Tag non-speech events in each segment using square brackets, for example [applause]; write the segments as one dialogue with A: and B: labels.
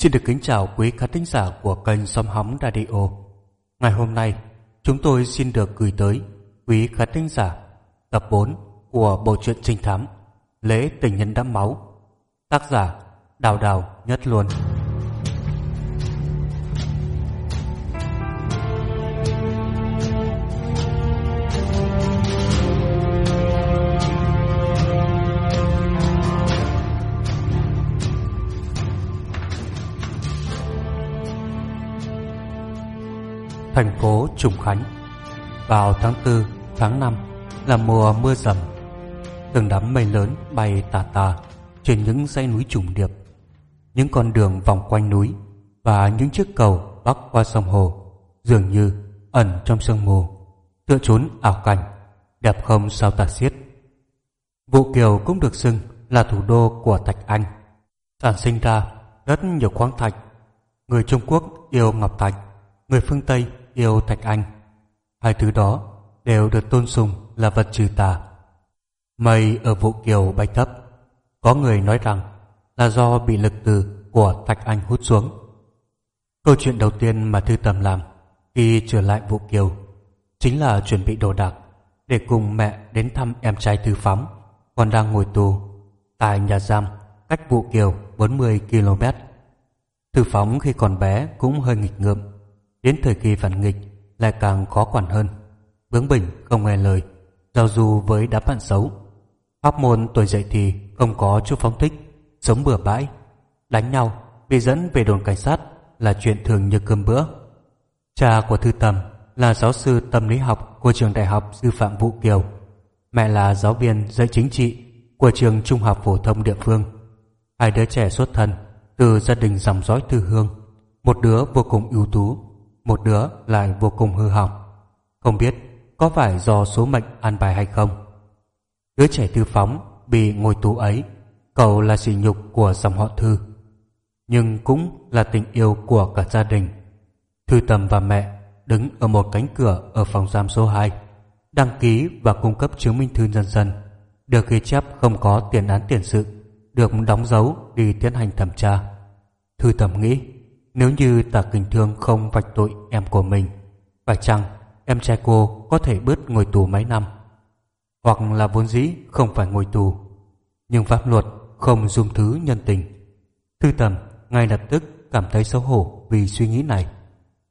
A: Xin được kính chào quý khán thính giả của kênh Xóm Hóng Radio. Ngày hôm nay, chúng tôi xin được gửi tới quý khán thính giả tập 4 của bộ truyện trinh thám Lễ Tình Nhân Đẫm Máu. Tác giả Đào Đào Nhất Luôn. Thành phố Trùng Khánh. Vào tháng 4, tháng 5 là mùa mưa rầm. Từng đám mây lớn bay tà tà trên những dãy núi trùng điệp. Những con đường vòng quanh núi và những chiếc cầu bắc qua sông hồ dường như ẩn trong sương mù, tựa trốn ảo cảnh, đẹp không sao tả xiết. Vụ Kiều cũng được xưng là thủ đô của Thạch Anh, sản sinh ra rất nhiều khoáng thạch. Người Trung Quốc yêu ngọc thạch, người phương Tây yêu Thạch Anh. Hai thứ đó đều được tôn sùng là vật trừ tà. Mây ở vụ kiều bay thấp. Có người nói rằng là do bị lực từ của Thạch Anh hút xuống. Câu chuyện đầu tiên mà Thư Tầm làm khi trở lại vụ kiều chính là chuẩn bị đồ đạc để cùng mẹ đến thăm em trai Thư Phóng, còn đang ngồi tù tại nhà giam cách vụ kiều 40 km. Thư Phóng khi còn bé cũng hơi nghịch ngợm Đến thời kỳ phản nghịch lại càng khó quản hơn. Bướng bỉnh không nghe lời, giao du với đám bạn xấu. Học môn tuổi dậy thì không có chút phóng thích, sống bừa bãi, đánh nhau, bị dẫn về đồn cảnh sát là chuyện thường như cơm bữa. Cha của Thư Tầm là giáo sư tâm lý học của trường đại học sư phạm Vũ Kiều. Mẹ là giáo viên dạy chính trị của trường trung học phổ thông địa phương. Hai đứa trẻ xuất thân từ gia đình dòng dõi thư hương, một đứa vô cùng ưu tú một đứa lại vô cùng hư hỏng. Không biết có phải do số mệnh an bài hay không. Đứa trẻ thư phóng bị ngồi tù ấy, cậu là sỉ nhục của dòng họ thư. Nhưng cũng là tình yêu của cả gia đình. Thư Tầm và mẹ đứng ở một cánh cửa ở phòng giam số 2, đăng ký và cung cấp chứng minh thư nhân dân, được ghi chép không có tiền án tiền sự, được đóng dấu đi tiến hành thẩm tra. Thư Tầm nghĩ nếu như Tạ kinh thương không vạch tội em của mình, Phải chăng em trai cô có thể bớt ngồi tù mấy năm? Hoặc là vốn dĩ không phải ngồi tù, Nhưng pháp luật không dung thứ nhân tình. Thư tầm ngay lập tức cảm thấy xấu hổ vì suy nghĩ này.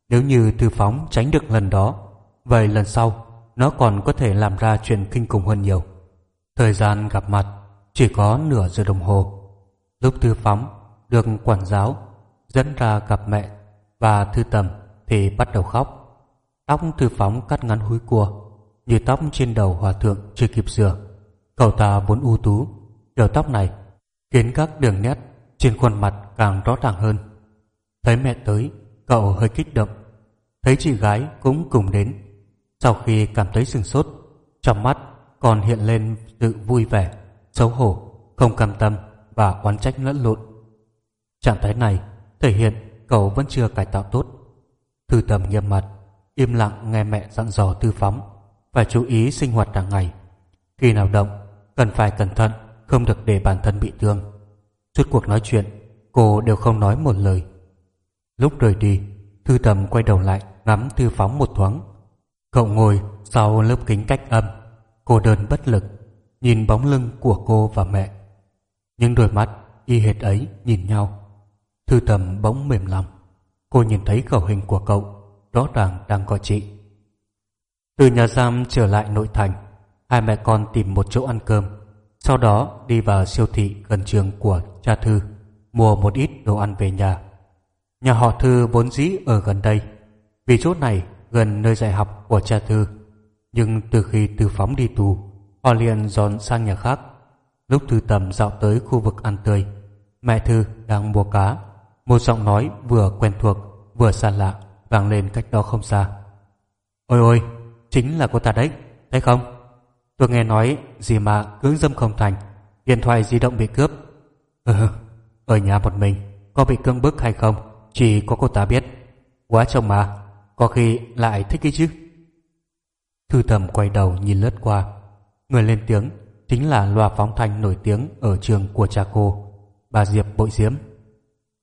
A: Nếu như thư phóng tránh được lần đó, Vậy lần sau nó còn có thể làm ra chuyện kinh khủng hơn nhiều. Thời gian gặp mặt chỉ có nửa giờ đồng hồ. Lúc thư phóng được quản giáo dẫn ra gặp mẹ và thư tầm thì bắt đầu khóc. Tóc thư phóng cắt ngắn húi cua, như tóc trên đầu hòa thượng chưa kịp sửa. Cậu ta vốn ưu tú, kiểu tóc này khiến các đường nét trên khuôn mặt càng rõ ràng hơn. Thấy mẹ tới, cậu hơi kích động. Thấy chị gái cũng cùng đến. Sau khi cảm thấy sừng sốt, trong mắt còn hiện lên sự vui vẻ, xấu hổ, không cam tâm và oán trách lẫn lộn. Trạng thái này thể hiện cậu vẫn chưa cải tạo tốt. Thư tầm nghiêm mặt, im lặng nghe mẹ dặn dò tư phóng, phải chú ý sinh hoạt hàng ngày. Khi nào động, cần phải cẩn thận, không được để bản thân bị thương. Suốt cuộc nói chuyện, cô đều không nói một lời. Lúc rời đi, thư tầm quay đầu lại ngắm tư phóng một thoáng. Cậu ngồi sau lớp kính cách âm, cô đơn bất lực, nhìn bóng lưng của cô và mẹ. Những đôi mắt y hệt ấy nhìn nhau Thư tầm bỗng mềm lòng. Cô nhìn thấy khẩu hình của cậu, Rõ ràng đang gọi chị. Từ nhà giam trở lại nội thành, Hai mẹ con tìm một chỗ ăn cơm, Sau đó đi vào siêu thị gần trường của cha Thư, Mua một ít đồ ăn về nhà. Nhà họ Thư vốn dĩ ở gần đây, Vì chỗ này gần nơi dạy học của cha Thư. Nhưng từ khi tư Phóng đi tù, Họ liền dọn sang nhà khác. Lúc Thư Tầm dạo tới khu vực ăn tươi, Mẹ Thư đang mua cá một giọng nói vừa quen thuộc, Vừa xa lạ, vang lên cách đó không xa. Ôi ôi, Chính là cô ta đấy, Thấy không? Tôi nghe nói gì mà cưỡng dâm không thành, Điện thoại di động bị cướp. Ừ Ở nhà một mình, Có bị cưỡng bức hay không, Chỉ có cô ta biết. Quá trông mà, Có khi lại thích cái chứ. Thư thầm quay đầu nhìn lướt qua. Người lên tiếng Chính là loa phóng thanh nổi tiếng Ở trường của cha cô, Bà Diệp Bội Diễm.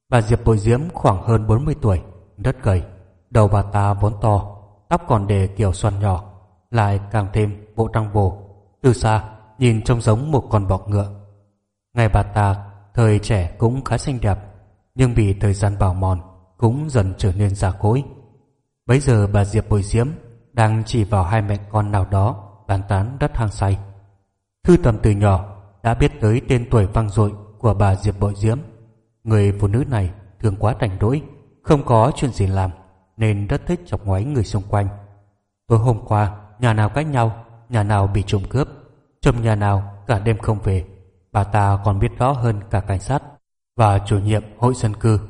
A: Bà Diệp Bội Diễm khoảng hơn 40 tuổi, đất gầy, đầu bà ta vốn to, tóc còn để kiểu xoăn nhỏ, lại càng thêm bộ trăng bồ. Từ xa, nhìn trông giống một con bọ ngựa. Ngày bà ta, thời trẻ cũng khá xinh đẹp, nhưng vì thời gian bào mòn, cũng dần trở nên già cỗi. Bấy giờ bà Diệp Bội Diễm đang chỉ vào hai mẹ con nào đó bàn tán rất hăng say. Thư tầm từ nhỏ đã biết tới tên tuổi vang dội của bà Diệp Bội Diễm. Người phụ nữ này thường quá rảnh rỗi, không có chuyện gì làm nên rất thích chọc ngoáy người xung quanh. Tối hôm qua, nhà nào cách nhau, nhà nào bị trộm cướp, trộm nhà nào cả đêm không về, bà ta còn biết rõ hơn cả cảnh sát và chủ nhiệm hội dân cư.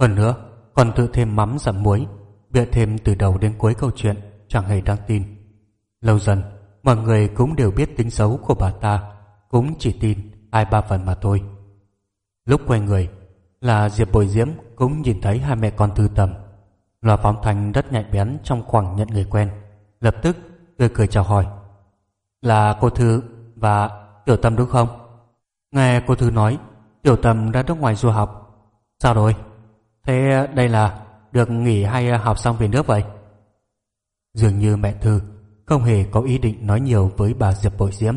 A: Hơn nữa, còn tự thêm mắm dặm muối, bịa thêm từ đầu đến cuối câu chuyện chẳng hề đáng tin. Lâu dần, mọi người cũng đều biết tính xấu của bà ta, cũng chỉ tin ai ba phần mà thôi. Lúc quay người, là Diệp Bồi Diễm cũng nhìn thấy hai mẹ con thư tầm. Loa phóng thanh rất nhạy bén trong khoảng nhận người quen, lập tức tươi cười chào hỏi. Là cô Thư và Tiểu Tâm đúng không? Nghe cô Thư nói, Tiểu Tâm đã nước ngoài du học. Sao rồi? Thế đây là được nghỉ hay học xong về nước vậy? Dường như mẹ Thư không hề có ý định nói nhiều với bà Diệp Bội Diễm.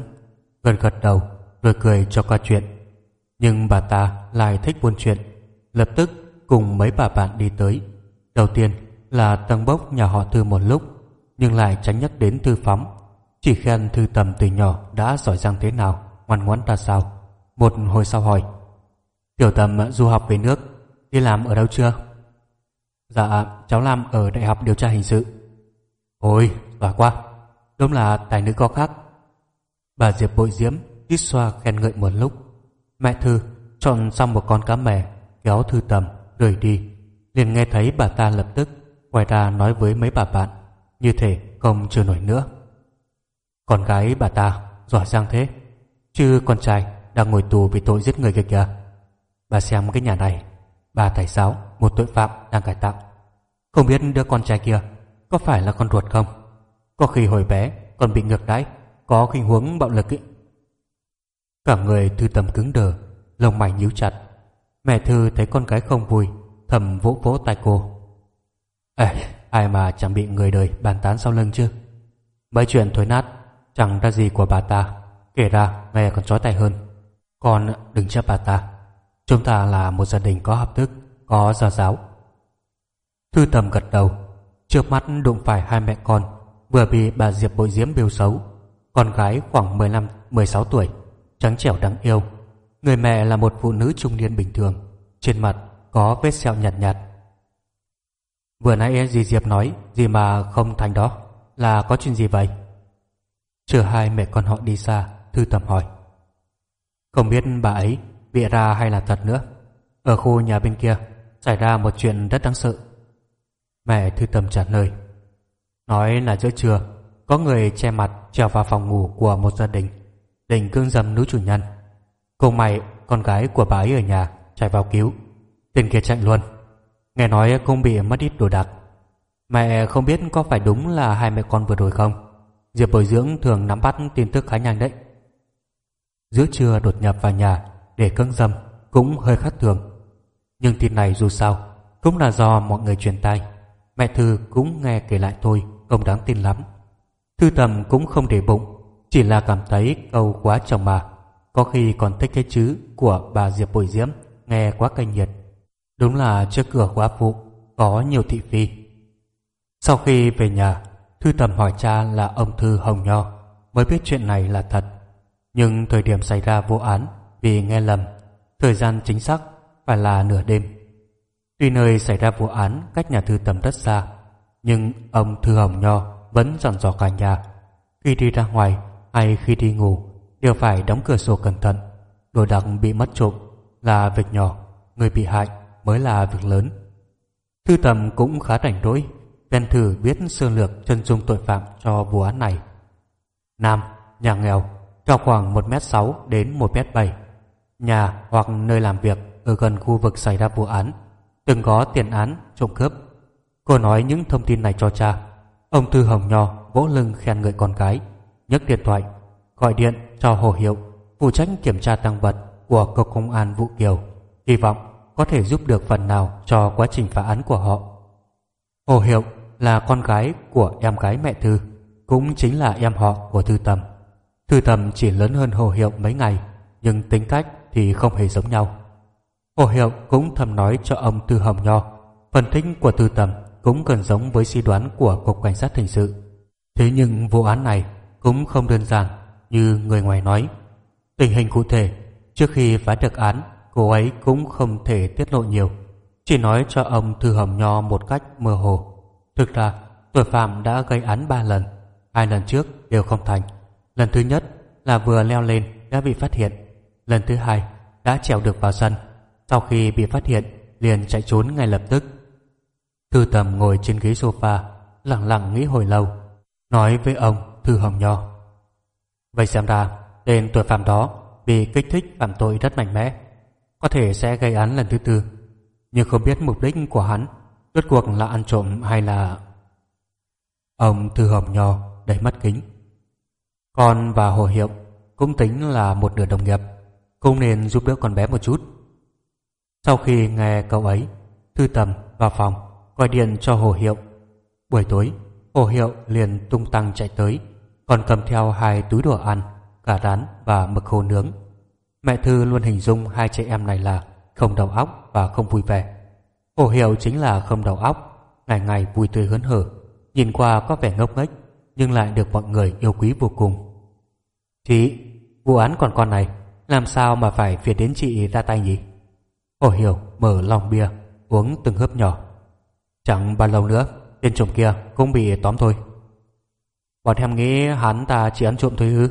A: Gật gật đầu rồi cười cho qua chuyện. Nhưng bà ta lại thích buôn chuyện, lập tức cùng mấy bà bạn đi tới. Đầu tiên là tăng bốc nhà họ Thư một lúc, nhưng lại tránh nhắc đến Thư Phóng. Chỉ khen Thư Tầm từ nhỏ đã giỏi giang thế nào, ngoan ngoãn ra sao. Một hồi sau hỏi, Tiểu Tầm du học về nước, đi làm ở đâu chưa? Dạ, cháu làm ở Đại học Điều tra Hình sự. Ôi, giỏi quá, đúng là tài nữ có khác. Bà Diệp bội diễm, ít xoa khen ngợi một lúc. Mẹ Thư chọn xong một con cá mè, kéo Thư Tầm, rời đi. Liền nghe thấy bà ta lập tức quay ra nói với mấy bà bạn, như thể không chưa nổi nữa. Con gái bà ta giỏi giang thế, chứ con trai đang ngồi tù vì tội giết người kia kìa. Bà xem cái nhà này, bà thầy giáo, một tội phạm đang cải tạo. Không biết đứa con trai kia có phải là con ruột không? Có khi hồi bé còn bị ngược đãi, có khuynh huống bạo lực ý. Cả người Thư Tâm cứng đờ, lông mày nhíu chặt. Mẹ Thư thấy con gái không vui, thầm vỗ vỗ tay cô. Ê, ai mà chẳng bị người đời bàn tán sau lưng chứ? Mấy chuyện thối nát, chẳng ra gì của bà ta, kể ra nghe còn trói tay hơn. Con đừng chấp bà ta. Chúng ta là một gia đình có hợp thức, có gia giáo. Thư Tâm gật đầu, trước mắt đụng phải hai mẹ con vừa bị bà Diệp bội diễm biêu xấu. Con gái khoảng 15-16 tuổi, trắng trẻo đáng yêu. Người mẹ là một phụ nữ trung niên bình thường, trên mặt có vết sẹo nhạt nhạt. Vừa nãy dì Diệp nói gì mà không thành đó, là có chuyện gì vậy? Chờ hai mẹ con họ đi xa, Thư Tầm hỏi. Không biết bà ấy bịa ra hay là thật nữa. Ở khu nhà bên kia xảy ra một chuyện rất đáng sợ. Mẹ Thư Tầm trả lời. Nói là giữa trưa, có người che mặt trèo vào phòng ngủ của một gia đình, định cương dâm nữ chủ nhân. Cùng mày, con gái của bà ấy ở nhà, chạy vào cứu. Tên kia chạy luôn. Nghe nói không bị mất ít đồ đạc. Mẹ không biết có phải đúng là hai mẹ con vừa rồi không? Diệp bồi dưỡng thường nắm bắt tin tức khá nhanh đấy. Giữa trưa đột nhập vào nhà để cưỡng dâm cũng hơi khác thường. Nhưng tin này dù sao cũng là do mọi người truyền tai. Mẹ Thư cũng nghe kể lại thôi, không đáng tin lắm. Thư Tầm cũng không để bụng, chỉ là cảm thấy câu quá chồng mà. Có khi còn thích cái chữ của bà Diệp Bồi Diễm, nghe quá cay nhiệt. Đúng là trước cửa quá phụ, có nhiều thị phi. Sau khi về nhà, Thư Tầm hỏi cha là ông Thư Hồng Nho, mới biết chuyện này là thật. Nhưng thời điểm xảy ra vụ án vì nghe lầm, thời gian chính xác phải là nửa đêm. Tuy nơi xảy ra vụ án cách nhà Thư Tầm rất xa, nhưng ông Thư Hồng Nho vẫn dặn dò cả nhà. Khi đi ra ngoài hay khi đi ngủ đều phải đóng cửa sổ cẩn thận. Đồ đạc bị mất trộm là việc nhỏ, người bị hại mới là việc lớn. Thư Tầm cũng khá rảnh rỗi, bèn thử viết sơ lược chân dung tội phạm cho vụ án này. Nam, nhà nghèo, cao khoảng 1m6 đến 1m7. Nhà hoặc nơi làm việc ở gần khu vực xảy ra vụ án, từng có tiền án trộm cướp. Cô nói những thông tin này cho cha. Ông Thư Hồng Nho vỗ lưng khen ngợi con gái, nhấc điện thoại, gọi điện cho Hồ Hiệu, phụ trách kiểm tra tăng vật của cơ công an Vũ Kiều, hy vọng có thể giúp được phần nào cho quá trình phá án của họ. Hồ Hiệu là con gái của em gái mẹ Thư, cũng chính là em họ của Thư Tầm. Thư Tầm chỉ lớn hơn Hồ Hiệu mấy ngày, nhưng tính cách thì không hề giống nhau. Hồ Hiệu cũng thầm nói cho ông Tư Hồng Nho, phân tích của Thư Tầm cũng gần giống với suy đoán của Cục Cảnh sát Hình sự. Thế nhưng vụ án này cũng không đơn giản như người ngoài nói. Tình hình cụ thể, trước khi phá được án, cô ấy cũng không thể tiết lộ nhiều, chỉ nói cho ông Thư Hồng Nho một cách mơ hồ. Thực ra, tội phạm đã gây án ba lần, hai lần trước đều không thành. Lần thứ nhất là vừa leo lên đã bị phát hiện, lần thứ hai đã trèo được vào sân. Sau khi bị phát hiện, liền chạy trốn ngay lập tức. Thư Tầm ngồi trên ghế sofa, lặng lặng nghĩ hồi lâu, nói với ông Thư Hồng Nho. Vậy xem ra, tên tội phạm đó bị kích thích phạm tội rất mạnh mẽ, có thể sẽ gây án lần thứ tư, nhưng không biết mục đích của hắn rốt cuộc là ăn trộm hay là... Ông Thư Hồng Nho đầy mắt kính. Con và Hồ Hiệu cũng tính là một nửa đồng nghiệp, cũng nên giúp đỡ con bé một chút. Sau khi nghe câu ấy, Thư Tầm vào phòng gọi điện cho Hồ Hiệu. Buổi tối, Hồ Hiệu liền tung tăng chạy tới, còn cầm theo hai túi đồ ăn, gà rán và mực khô nướng. Mẹ Thư luôn hình dung hai chị em này là không đầu óc và không vui vẻ. Khổ Hiệu chính là không đầu óc, ngày ngày vui tươi hớn hở, nhìn qua có vẻ ngốc nghếch nhưng lại được mọi người yêu quý vô cùng. Chị, vụ án còn con này, làm sao mà phải phiền đến chị ra tay nhỉ? Khổ Hiểu mở lòng bia, uống từng hớp nhỏ. Chẳng bao lâu nữa, tên trộm kia cũng bị tóm thôi. Bọn em nghĩ hắn ta chỉ ăn trộm thôi ư?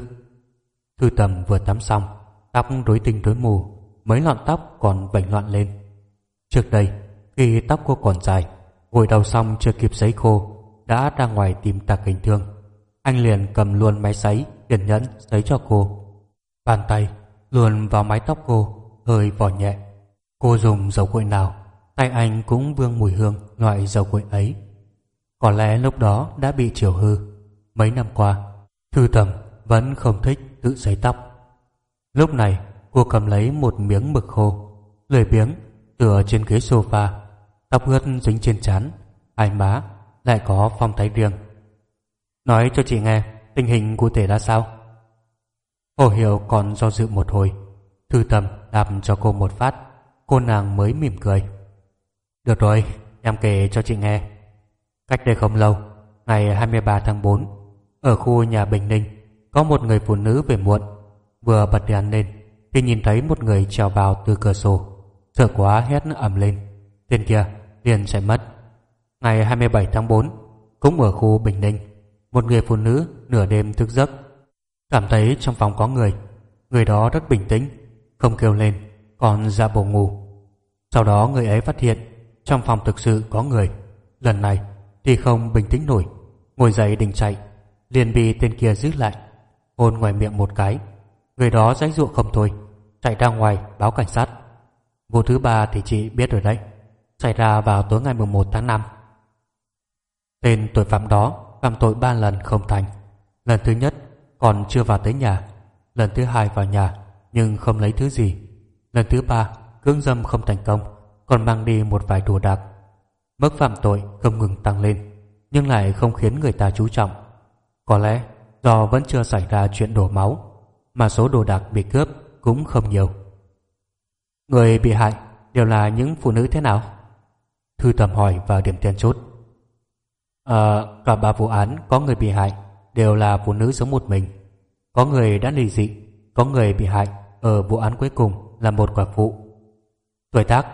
A: Thư tầm vừa tắm xong, tóc rối tinh rối mù, mấy lọn tóc còn vảnh loạn lên. Trước đây, khi tóc cô còn dài, gội đầu xong chưa kịp sấy khô, đã ra ngoài tìm tạc hình thương. Anh liền cầm luôn máy sấy, kiên nhẫn sấy cho cô. Bàn tay luồn vào mái tóc cô, hơi vỏ nhẹ. Cô dùng dầu gội nào, tay anh cũng vương mùi hương loại dầu gội ấy. Có lẽ lúc đó đã bị chiều hư. Mấy năm qua, Thư Tầm vẫn không thích tự sấy tóc. Lúc này, cô cầm lấy một miếng mực khô, lười biếng tựa trên ghế sofa, tóc ướt dính trên trán, hai má lại có phong thái riêng. Nói cho chị nghe tình hình cụ thể ra sao? Hồ Hiểu còn do dự một hồi, Thư Tầm đạp cho cô một phát, cô nàng mới mỉm cười. Được rồi, em kể cho chị nghe. Cách đây không lâu, ngày 23 tháng 4, ở khu nhà Bình Ninh, có một người phụ nữ về muộn, vừa bật đèn lên thì nhìn thấy một người trèo vào từ cửa sổ, sợ quá hét ầm lên. Tên kia liền chạy mất. Ngày 27 tháng 4, cũng ở khu Bình Ninh, một người phụ nữ nửa đêm thức giấc, cảm thấy trong phòng có người. Người đó rất bình tĩnh, không kêu lên, còn ra bộ ngủ. Sau đó người ấy phát hiện trong phòng thực sự có người. Lần này thì không bình tĩnh nổi, ngồi dậy định chạy, liền bị tên kia giữ lại, hôn ngoài miệng một cái. Người đó dãy ruộng không thôi, chạy ra ngoài báo cảnh sát. Vụ thứ ba thì chị biết rồi đấy, xảy ra vào tối ngày 11 tháng 5. Tên tội phạm đó phạm tội ba lần không thành. Lần thứ nhất còn chưa vào tới nhà, lần thứ hai vào nhà nhưng không lấy thứ gì. Lần thứ ba cưỡng dâm không thành công, còn mang đi một vài đồ đạc. Mức phạm tội không ngừng tăng lên, nhưng lại không khiến người ta chú trọng. Có lẽ do vẫn chưa xảy ra chuyện đổ máu, mà số đồ đạc bị cướp cũng không nhiều. Người bị hại đều là những phụ nữ thế nào? Thư tầm hỏi vào điểm then chốt. À, cả ba vụ án có người bị hại đều là phụ nữ sống một mình. Có người đã lì dị, có người bị hại ở vụ án cuối cùng là một quả phụ. Tuổi tác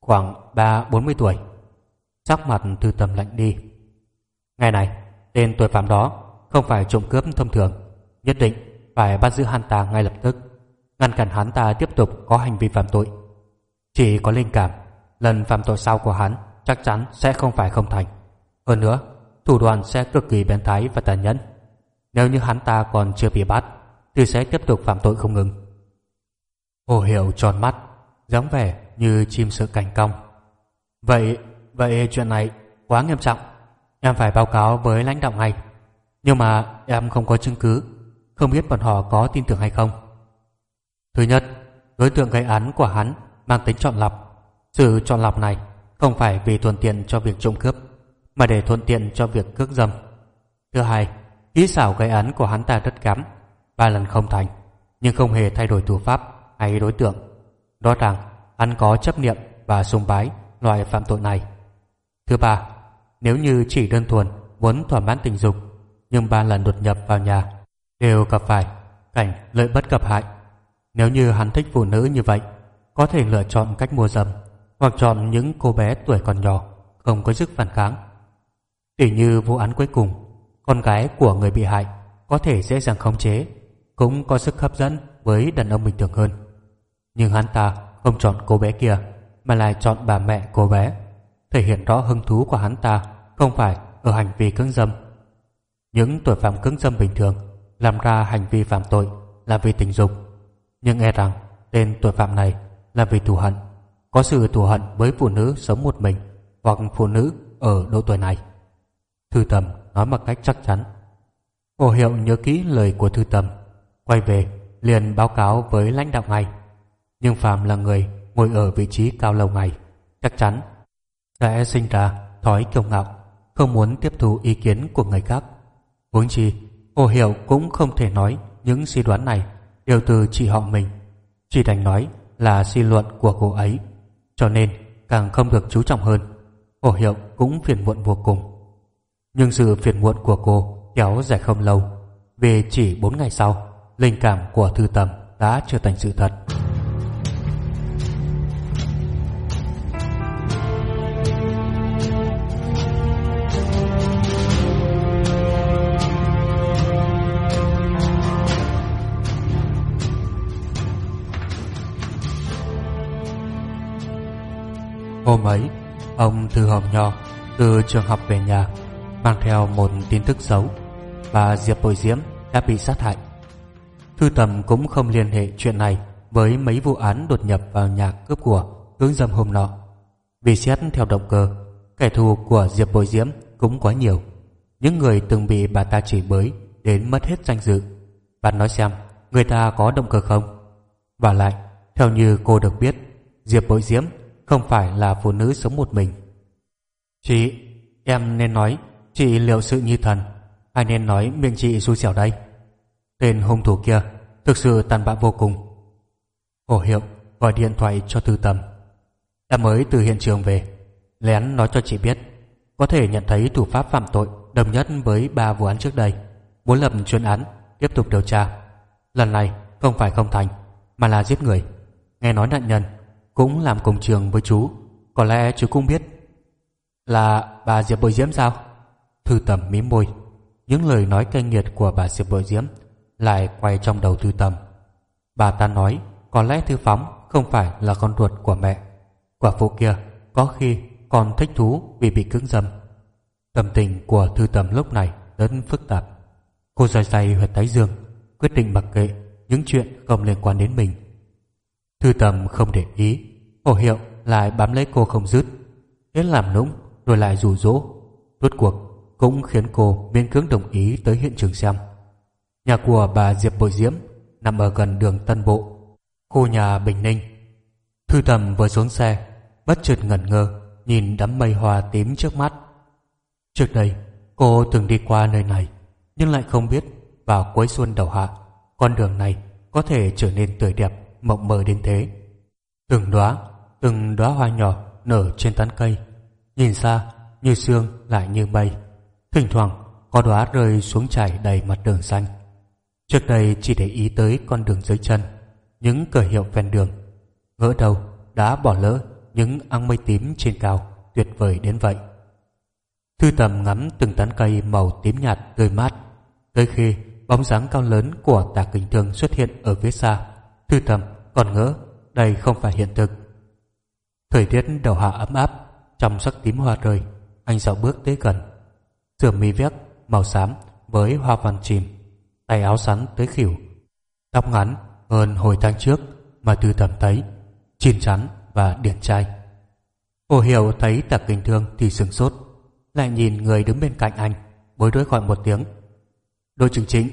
A: khoảng ba bốn mươi tuổi. Sắc mặt thư tầm lạnh đi. Ngày này, tên tội phạm đó không phải trộm cướp thông thường, nhất định phải bắt giữ hắn ta ngay lập tức, ngăn cản hắn ta tiếp tục có hành vi phạm tội. Chỉ có linh cảm, lần phạm tội sau của hắn chắc chắn sẽ không phải không thành. Hơn nữa, thủ đoạn sẽ cực kỳ biến thái và tàn nhẫn. Nếu như hắn ta còn chưa bị bắt, thì sẽ tiếp tục phạm tội không ngừng. Hồ Hiểu tròn mắt, dáng vẻ như chim sợ cành cong. Vậy, vậy chuyện này quá nghiêm trọng. Em phải báo cáo với lãnh đạo ngay. Nhưng mà em không có chứng cứ, không biết bọn họ có tin tưởng hay không. Thứ nhất, đối tượng gây án của hắn mang tính chọn lọc, Sự chọn lọc này không phải vì thuận tiện cho việc trộm cướp, mà để thuận tiện cho việc cướp dâm. Thứ hai, kỹ xảo gây án của hắn ta rất kém, ba lần không thành, nhưng không hề thay đổi thủ pháp hay đối tượng. Rõ ràng, hắn có chấp niệm và sùng bái loại phạm tội này. Thứ ba, nếu như chỉ đơn thuần muốn thỏa mãn tình dục, nhưng ba lần đột nhập vào nhà đều gặp phải cảnh lợi bất cập hại. Nếu như hắn thích phụ nữ như vậy, có thể lựa chọn cách mua dâm hoặc chọn những cô bé tuổi còn nhỏ không có sức phản kháng. Tỉ như vụ án cuối cùng, con gái của người bị hại có thể dễ dàng khống chế, cũng có sức hấp dẫn với đàn ông bình thường hơn. Nhưng hắn ta không chọn cô bé kia mà lại chọn bà mẹ cô bé, thể hiện rõ hứng thú của hắn ta không phải ở hành vi cưỡng dâm. Những tội phạm cưỡng dâm bình thường làm ra hành vi phạm tội là vì tình dục, nhưng e rằng tên tội phạm này là vì thù hận, có sự thù hận với phụ nữ sống một mình hoặc phụ nữ ở độ tuổi này. Thư Tầm nói một cách chắc chắn. Hồ Hiệu nhớ kỹ lời của Thư Tầm, quay về liền báo cáo với lãnh đạo ngay. Nhưng Phạm là người ngồi ở vị trí cao lâu ngày, chắc chắn sẽ sinh ra thói kiêu ngạo, không muốn tiếp thu ý kiến của người khác. Huống chi, Hồ Hiệu cũng không thể nói những suy đoán này đều từ chị họ mình, chỉ đành nói là suy luận của cô ấy, cho nên càng không được chú trọng hơn. Hồ Hiệu cũng phiền muộn vô cùng. Nhưng sự phiền muộn của cô kéo dài không lâu, vì chỉ bốn ngày sau, linh cảm của Thư Tầm đã trở thành sự thật. Hôm ấy, ông Thư Hồng Nho từ trường học về nhà mang theo một tin tức xấu và Diệp Bội Diễm đã bị sát hại. Thư Tầm cũng không liên hệ chuyện này với mấy vụ án đột nhập vào nhà cướp của hướng dâm hôm nọ. Vì xét theo động cơ, kẻ thù của Diệp Bội Diễm cũng quá nhiều. Những người từng bị bà ta chỉ bới đến mất hết danh dự. Bạn nói xem, người ta có động cơ không? Và lại, theo như cô được biết, Diệp Bội Diễm không phải là phụ nữ sống một mình. Chị, em nên nói chị liệu sự như thần, hay nên nói miệng chị xui xẻo đây? Tên hung thủ kia thực sự tàn bạo vô cùng. Hồ Hiệu gọi điện thoại cho Tư Tâm. Em mới từ hiện trường về, lén nói cho chị biết, có thể nhận thấy thủ pháp phạm tội đồng nhất với ba vụ án trước đây, muốn lập chuyên án, tiếp tục điều tra. Lần này không phải không thành, mà là giết người. Nghe nói nạn nhân cũng làm cùng trường với chú. Có lẽ chú cũng biết Là bà Diệp Bội Diễm sao? Thư tầm mím môi. Những lời nói cay nghiệt của bà Diệp Bội Diễm Lại quay trong đầu thư tầm. Bà ta nói, Có lẽ thư phóng không phải là con ruột của mẹ. Quả phụ kia Có khi còn thích thú vì bị cứng dâm Tâm tình của thư tầm lúc này rất phức tạp. Cô dài dài huyệt tái dương, Quyết định mặc kệ những chuyện không liên quan đến mình. Thư tầm không để ý Hồ hiệu lại bám lấy cô không dứt. Hết làm nũng, rồi lại rủ rỗ. Rốt cuộc cũng khiến cô miễn cưỡng đồng ý tới hiện trường xem. Nhà của bà Diệp Bội Diễm nằm ở gần đường Tân Bộ, Khu nhà Bình Ninh. Thư tầm vừa xuống xe, Bất chợt ngẩn ngơ, Nhìn đám mây hoa tím trước mắt. Trước đây, cô từng đi qua nơi này, Nhưng lại không biết Vào cuối xuân đầu hạ, Con đường này có thể trở nên tươi đẹp mộng mơ đến thế. Từng đóa, từng đóa hoa nhỏ nở trên tán cây, nhìn xa như sương lại như mây. Thỉnh thoảng có đóa rơi xuống chảy đầy mặt đường xanh. Trước đây chỉ để ý tới con đường dưới chân, những cờ hiệu ven đường. Ngỡ đầu đã bỏ lỡ những áng mây tím trên cao tuyệt vời đến vậy. Thư tầm ngắm từng tán cây màu tím nhạt tươi mát, tới khi bóng dáng cao lớn của tà kình thương xuất hiện ở phía xa, thư tầm còn ngỡ đây không phải hiện thực. Thời tiết đầu hạ ấm áp, trong sắc tím hoa rơi, anh dạo bước tới gần. Sửa mi vét màu xám với hoa văn chìm, tay áo sắn tới khỉu. Tóc ngắn hơn hồi tháng trước mà thư tầm thấy, chín chắn và điển trai. Hồ Hiểu thấy tạc kinh thương thì sừng sốt, lại nhìn người đứng bên cạnh anh, bối rối gọi một tiếng. Đôi chứng chính.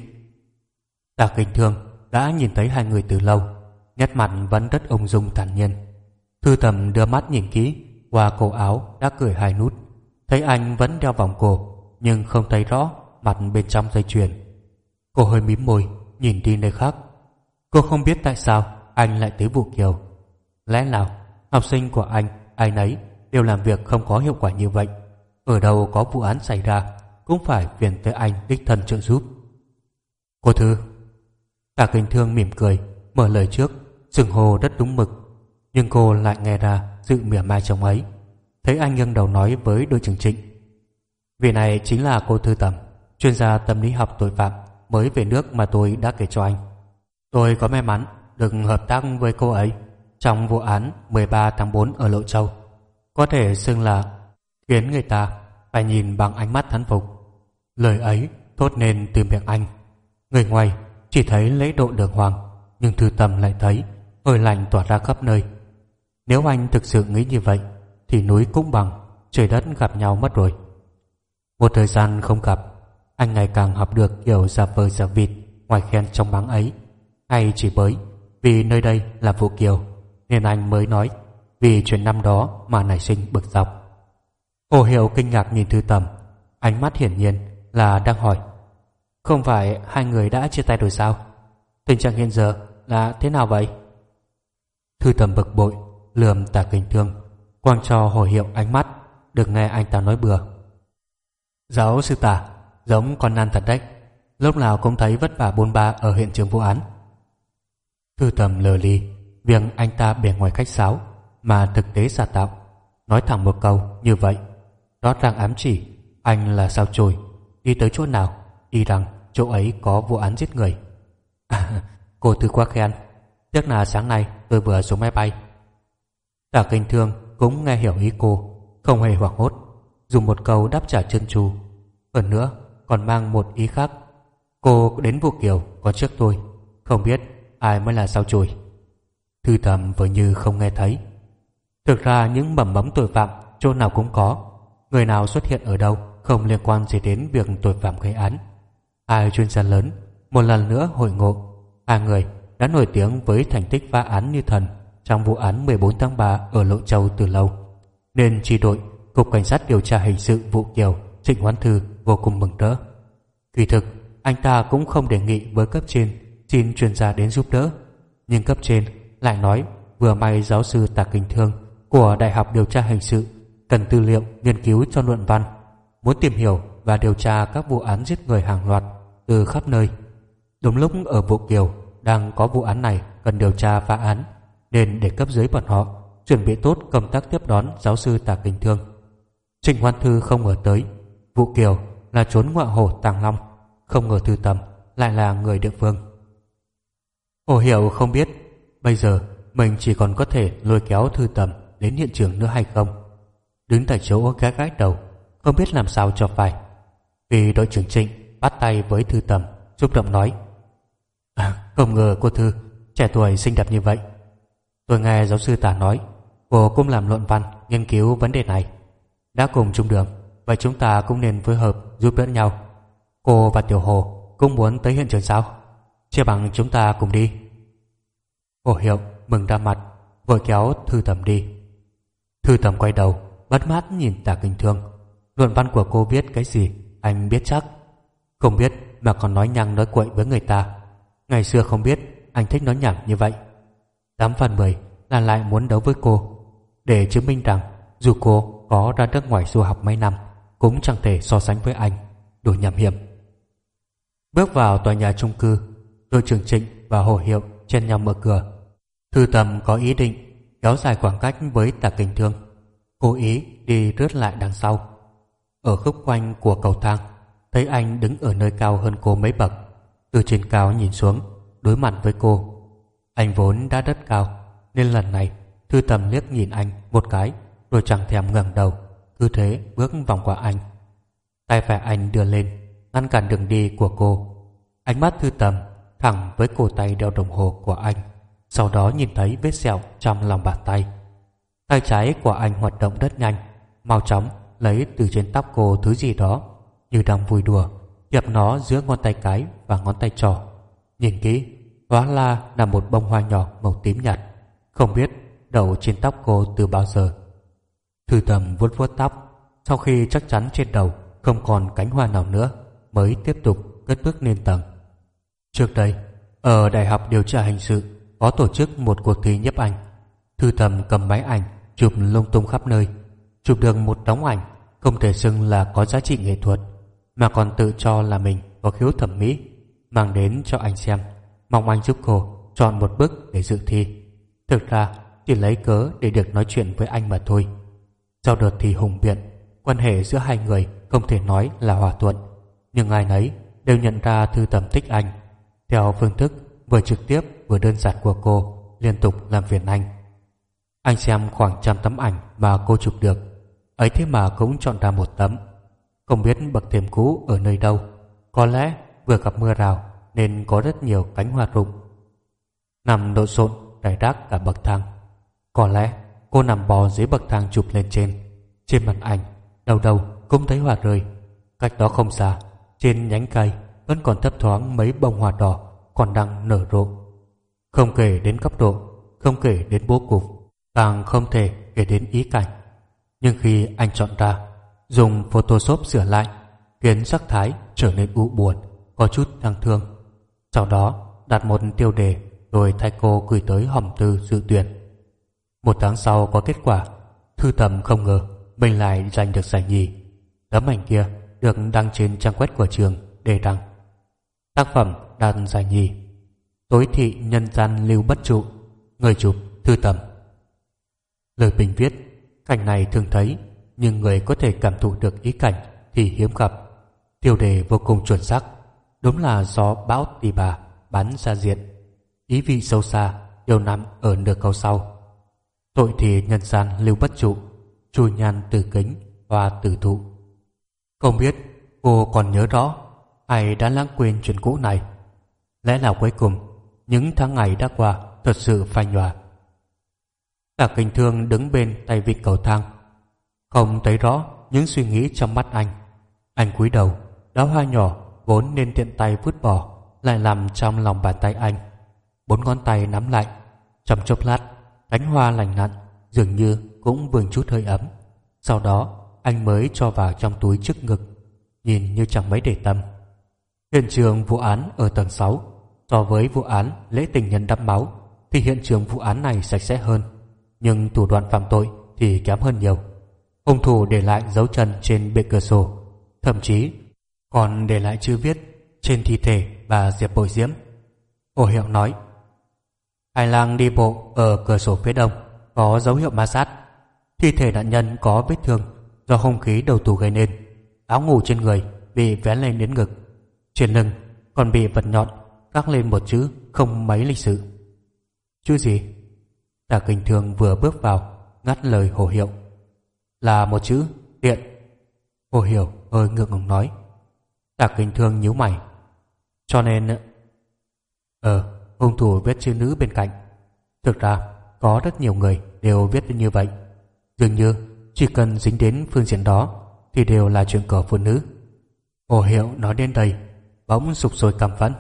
A: Tạc kinh thương đã nhìn thấy hai người từ lâu, nét mặt vẫn rất ung dung thản nhiên. Thư tầm đưa mắt nhìn kỹ qua cổ áo đã cười hai nút. Thấy anh vẫn đeo vòng cổ nhưng không thấy rõ mặt bên trong dây chuyền. Cô hơi mím môi nhìn đi nơi khác. Cô không biết tại sao anh lại tới vụ kiều. Lẽ nào học sinh của anh ai nấy đều làm việc không có hiệu quả như vậy. Ở đâu có vụ án xảy ra cũng phải phiền tới anh đích thân trợ giúp. Cô Thư Tạ Kinh Thương mỉm cười, mở lời trước sừng hồ rất đúng mực. Nhưng cô lại nghe ra sự mỉa mai chồng ấy. Thấy anh nghiêng đầu nói với đội trưởng trịnh. Vị này chính là cô Thư Tầm, chuyên gia tâm lý học tội phạm mới về nước mà tôi đã kể cho anh. Tôi có may mắn được hợp tác với cô ấy trong vụ án 13 tháng 4 ở Lộ Châu. Có thể xưng là khiến người ta phải nhìn bằng ánh mắt thán phục. Lời ấy thốt nên từ miệng anh. Người ngoài chỉ thấy lễ độ đường hoàng, nhưng thư tâm lại thấy hơi lạnh tỏa ra khắp nơi. Nếu anh thực sự nghĩ như vậy, thì núi cũng bằng, trời đất gặp nhau mất rồi. Một thời gian không gặp, anh ngày càng học được kiểu giả vờ giả vịt ngoài khen trong báng ấy. Hay chỉ bới vì nơi đây là vụ kiều, nên anh mới nói vì chuyện năm đó mà nảy sinh bực dọc. Hồ hiệu kinh ngạc nhìn thư tầm, ánh mắt hiển nhiên là đang hỏi không phải hai người đã chia tay rồi sao? Tình trạng hiện giờ là thế nào vậy? Thư tầm bực bội, lườm tả kinh thương, quang cho hồi hiệu ánh mắt, được nghe anh ta nói bừa. Giáo sư tả giống con nan thật đấy, lúc nào cũng thấy vất vả bôn ba ở hiện trường vụ án. Thư tầm lờ ly việc anh ta bề ngoài khách sáo, mà thực tế giả tạo. Nói thẳng một câu như vậy đó đang ám chỉ, anh là sao chổi, đi tới chỗ nào, y rằng chỗ ấy có vụ án giết người. À, [laughs] cô thư quá khen tiếc là sáng nay tôi vừa xuống máy bay. Tả kinh thương cũng nghe hiểu ý cô không hề hoảng hốt dùng một câu đáp trả chân tru hơn nữa còn mang một ý khác. Cô đến vụ kiều có trước tôi không biết ai mới là sao chùi. Thư thầm vừa như không nghe thấy. Thực ra những mầm mống tội phạm chỗ nào cũng có người nào xuất hiện ở đâu không liên quan gì đến việc tội phạm gây án ai chuyên gia lớn một lần nữa hội ngộ hai người đã nổi tiếng với thành tích phá án như thần trong vụ án 14 tháng 3 ở Lộ Châu từ lâu nên tri đội Cục Cảnh sát điều tra hình sự vụ Kiều Trịnh Hoán Thư vô cùng mừng rỡ. Kỳ thực, anh ta cũng không đề nghị với cấp trên xin chuyên gia đến giúp đỡ. Nhưng cấp trên lại nói vừa may giáo sư Tạc Kinh Thương của Đại học Điều tra Hình sự cần tư liệu nghiên cứu cho luận văn, muốn tìm hiểu và điều tra các vụ án giết người hàng loạt từ khắp nơi. Đúng lúc ở vụ Kiều đang có vụ án này cần điều tra phá án, nên để cấp dưới bọn họ chuẩn bị tốt công tác tiếp đón giáo sư Tạ Kinh Thương. Trình Hoan Thư không ngờ tới Vụ Kiều là trốn ngọa hổ Tàng Long, Không ngờ Thư Tầm lại là người địa phương Hồ Hiểu không biết Bây giờ mình chỉ còn có thể lôi kéo Thư Tầm đến hiện trường nữa hay không Đứng tại chỗ gái gái đầu, Không biết làm sao cho phải vì đội trưởng Trịnh bắt tay với Thư Tầm Xúc động nói à, Không ngờ cô Thư Trẻ tuổi xinh đẹp như vậy. Tôi nghe giáo sư Tả nói Cô cũng làm luận văn nghiên cứu vấn đề này. Đã cùng chung đường Vậy chúng ta cũng nên phối hợp giúp đỡ nhau. Cô và Tiểu Hồ cũng muốn tới hiện trường sao? Chia bằng chúng ta cùng đi. Hồ Hiệu mừng ra mặt Vội kéo Thư Tầm đi. Thư Tầm quay đầu Bắt mắt nhìn Tả Kinh Thương. Luận văn của cô viết cái gì? Anh biết chắc. Không biết mà còn nói nhăng nói quậy với người ta. Ngày xưa không biết anh thích nói nhảm như vậy. Tám phần mười là lại muốn đấu với cô, Để chứng minh rằng Dù cô có ra nước ngoài du học mấy năm, cũng chẳng thể so sánh với anh. Đủ nhầm hiểm. Bước vào tòa nhà chung cư, đội trưởng trịnh và hồ hiệu chen nhau mở cửa. Thư tầm có ý định kéo dài khoảng cách với tà kinh thương. Cố ý đi rớt lại đằng sau ở khúc quanh của cầu thang, thấy anh đứng ở nơi cao hơn cô mấy bậc. Từ trên cao nhìn xuống, đối mặt với cô. Anh vốn đã rất cao, nên lần này thư tầm liếc nhìn anh một cái, rồi chẳng thèm ngẩng đầu, cứ thế bước vòng qua anh. Tay phải anh đưa lên, ngăn cản đường đi của cô. Ánh mắt thư tầm thẳng với cổ tay đeo đồng hồ của anh, sau đó nhìn thấy vết sẹo trong lòng bàn tay. Tay trái của anh hoạt động rất nhanh, mau chóng lấy từ trên tóc cô thứ gì đó như đang vui đùa kẹp nó giữa ngón tay cái và ngón tay trỏ nhìn kỹ hóa la là một bông hoa nhỏ màu tím nhạt không biết đậu trên tóc cô từ bao giờ. Thư tầm vuốt vuốt tóc, sau khi chắc chắn trên đầu không còn cánh hoa nào nữa, mới tiếp tục cất bước lên tầng. Trước đây, ở Đại học Điều tra Hình sự có tổ chức một cuộc thi nhấp ảnh. Thư tầm cầm máy ảnh, chụp lung tung khắp nơi. Chụp được một đống ảnh, không thể xưng là có giá trị nghệ thuật, mà còn tự cho là mình có khiếu thẩm mỹ, mang đến cho anh xem, mong anh giúp cô chọn một bức để dự thi. Thực ra, chỉ lấy cớ để được nói chuyện với anh mà thôi. Sau đợt thì hùng biện, quan hệ giữa hai người không thể nói là hòa thuận, nhưng ai nấy đều nhận ra thư tầm thích anh. Theo phương thức vừa trực tiếp vừa đơn giản của cô liên tục làm phiền anh. Anh xem khoảng trăm tấm ảnh mà cô chụp được, ấy thế mà cũng chọn ra một tấm. Không biết bậc thềm cũ ở nơi đâu, có lẽ vừa gặp mưa rào nên có rất nhiều cánh hoa rụng. Nằm lộn xộn rải rác cả bậc thang. Có lẽ cô nằm bò dưới bậc thang chụp lên trên. Trên màn ảnh, đầu đầu cũng thấy hoa rơi. Cách đó không xa, trên nhánh cây vẫn còn thấp thoáng mấy bông hoa đỏ còn đang nở rộ. Không kể đến cấp độ, không kể đến bố cục, càng không thể kể đến ý cảnh. Nhưng khi anh chọn ra, dùng Photoshop sửa lại, khiến sắc thái trở nên u buồn, có chút đáng thương. Sau đó đặt một tiêu đề rồi thay cô gửi tới hòm tư dự tuyển. Một tháng sau có kết quả, thư tầm không ngờ mình lại giành được giải nhì. Tấm ảnh kia được đăng trên trang web của trường để đăng. Tác phẩm đạt giải nhì. Tối thị nhân gian lưu bất trụ, người chụp thư tầm. Lời bình viết, cảnh này thường thấy, nhưng người có thể cảm thụ được ý cảnh thì hiếm gặp. Tiêu đề vô cùng chuẩn xác, đúng là gió bão tì bà bắn ra diện. Ý vị sâu xa đều nằm ở nửa câu sau. Tội thì nhân gian lưu bất trụ, chu nhan từ kính, hoa tử thụ. Không biết cô còn nhớ rõ hay đã lãng quên chuyện cũ này. Lẽ nào cuối cùng những tháng ngày đã qua thật sự phai nhòa. Tạ kinh thương đứng bên tay vịt cầu thang không thấy rõ những suy nghĩ trong mắt anh. Anh cúi đầu, đá hoa nhỏ vốn nên tiện tay vứt bỏ lại nằm trong lòng bàn tay anh. Bốn ngón tay nắm lại, trong chốc lát, cánh hoa lành lặn dường như cũng vương chút hơi ấm. Sau đó, anh mới cho vào trong túi trước ngực, nhìn như chẳng mấy để tâm. Hiện trường vụ án ở tầng 6 so với vụ án lễ tình nhân đắp máu thì hiện trường vụ án này sạch sẽ hơn, nhưng thủ đoạn phạm tội thì kém hơn nhiều. Hung thủ để lại dấu chân trên bệ cửa sổ, thậm chí còn để lại chữ viết trên thi thể bà Diệp Bội Diễm. Hồ Hiệu nói, Hai lang đi bộ ở cửa sổ phía đông có dấu hiệu ma sát. Thi thể nạn nhân có vết thương do hung khí đầu tù gây nên. Áo ngủ trên người bị vén lên đến ngực. Trên lưng còn bị vật nhọn khắc lên một chữ không mấy lịch sự. Chữ gì? Tả kinh thường vừa bước vào ngắt lời Hồ Hiệu. Là một chữ tiện. Hồ Hiểu hơi ngượng ngùng nói. Tả kinh thương nhíu mày. Cho nên... Ờ, hung thủ viết chữ nữ bên cạnh. Thực ra, có rất nhiều người đều viết như vậy. Dường như, chỉ cần dính đến phương diện đó, thì đều là chuyện cờ phụ nữ. Hồ Hiệu nói đến đây, bỗng sụp sôi cảm phẫn.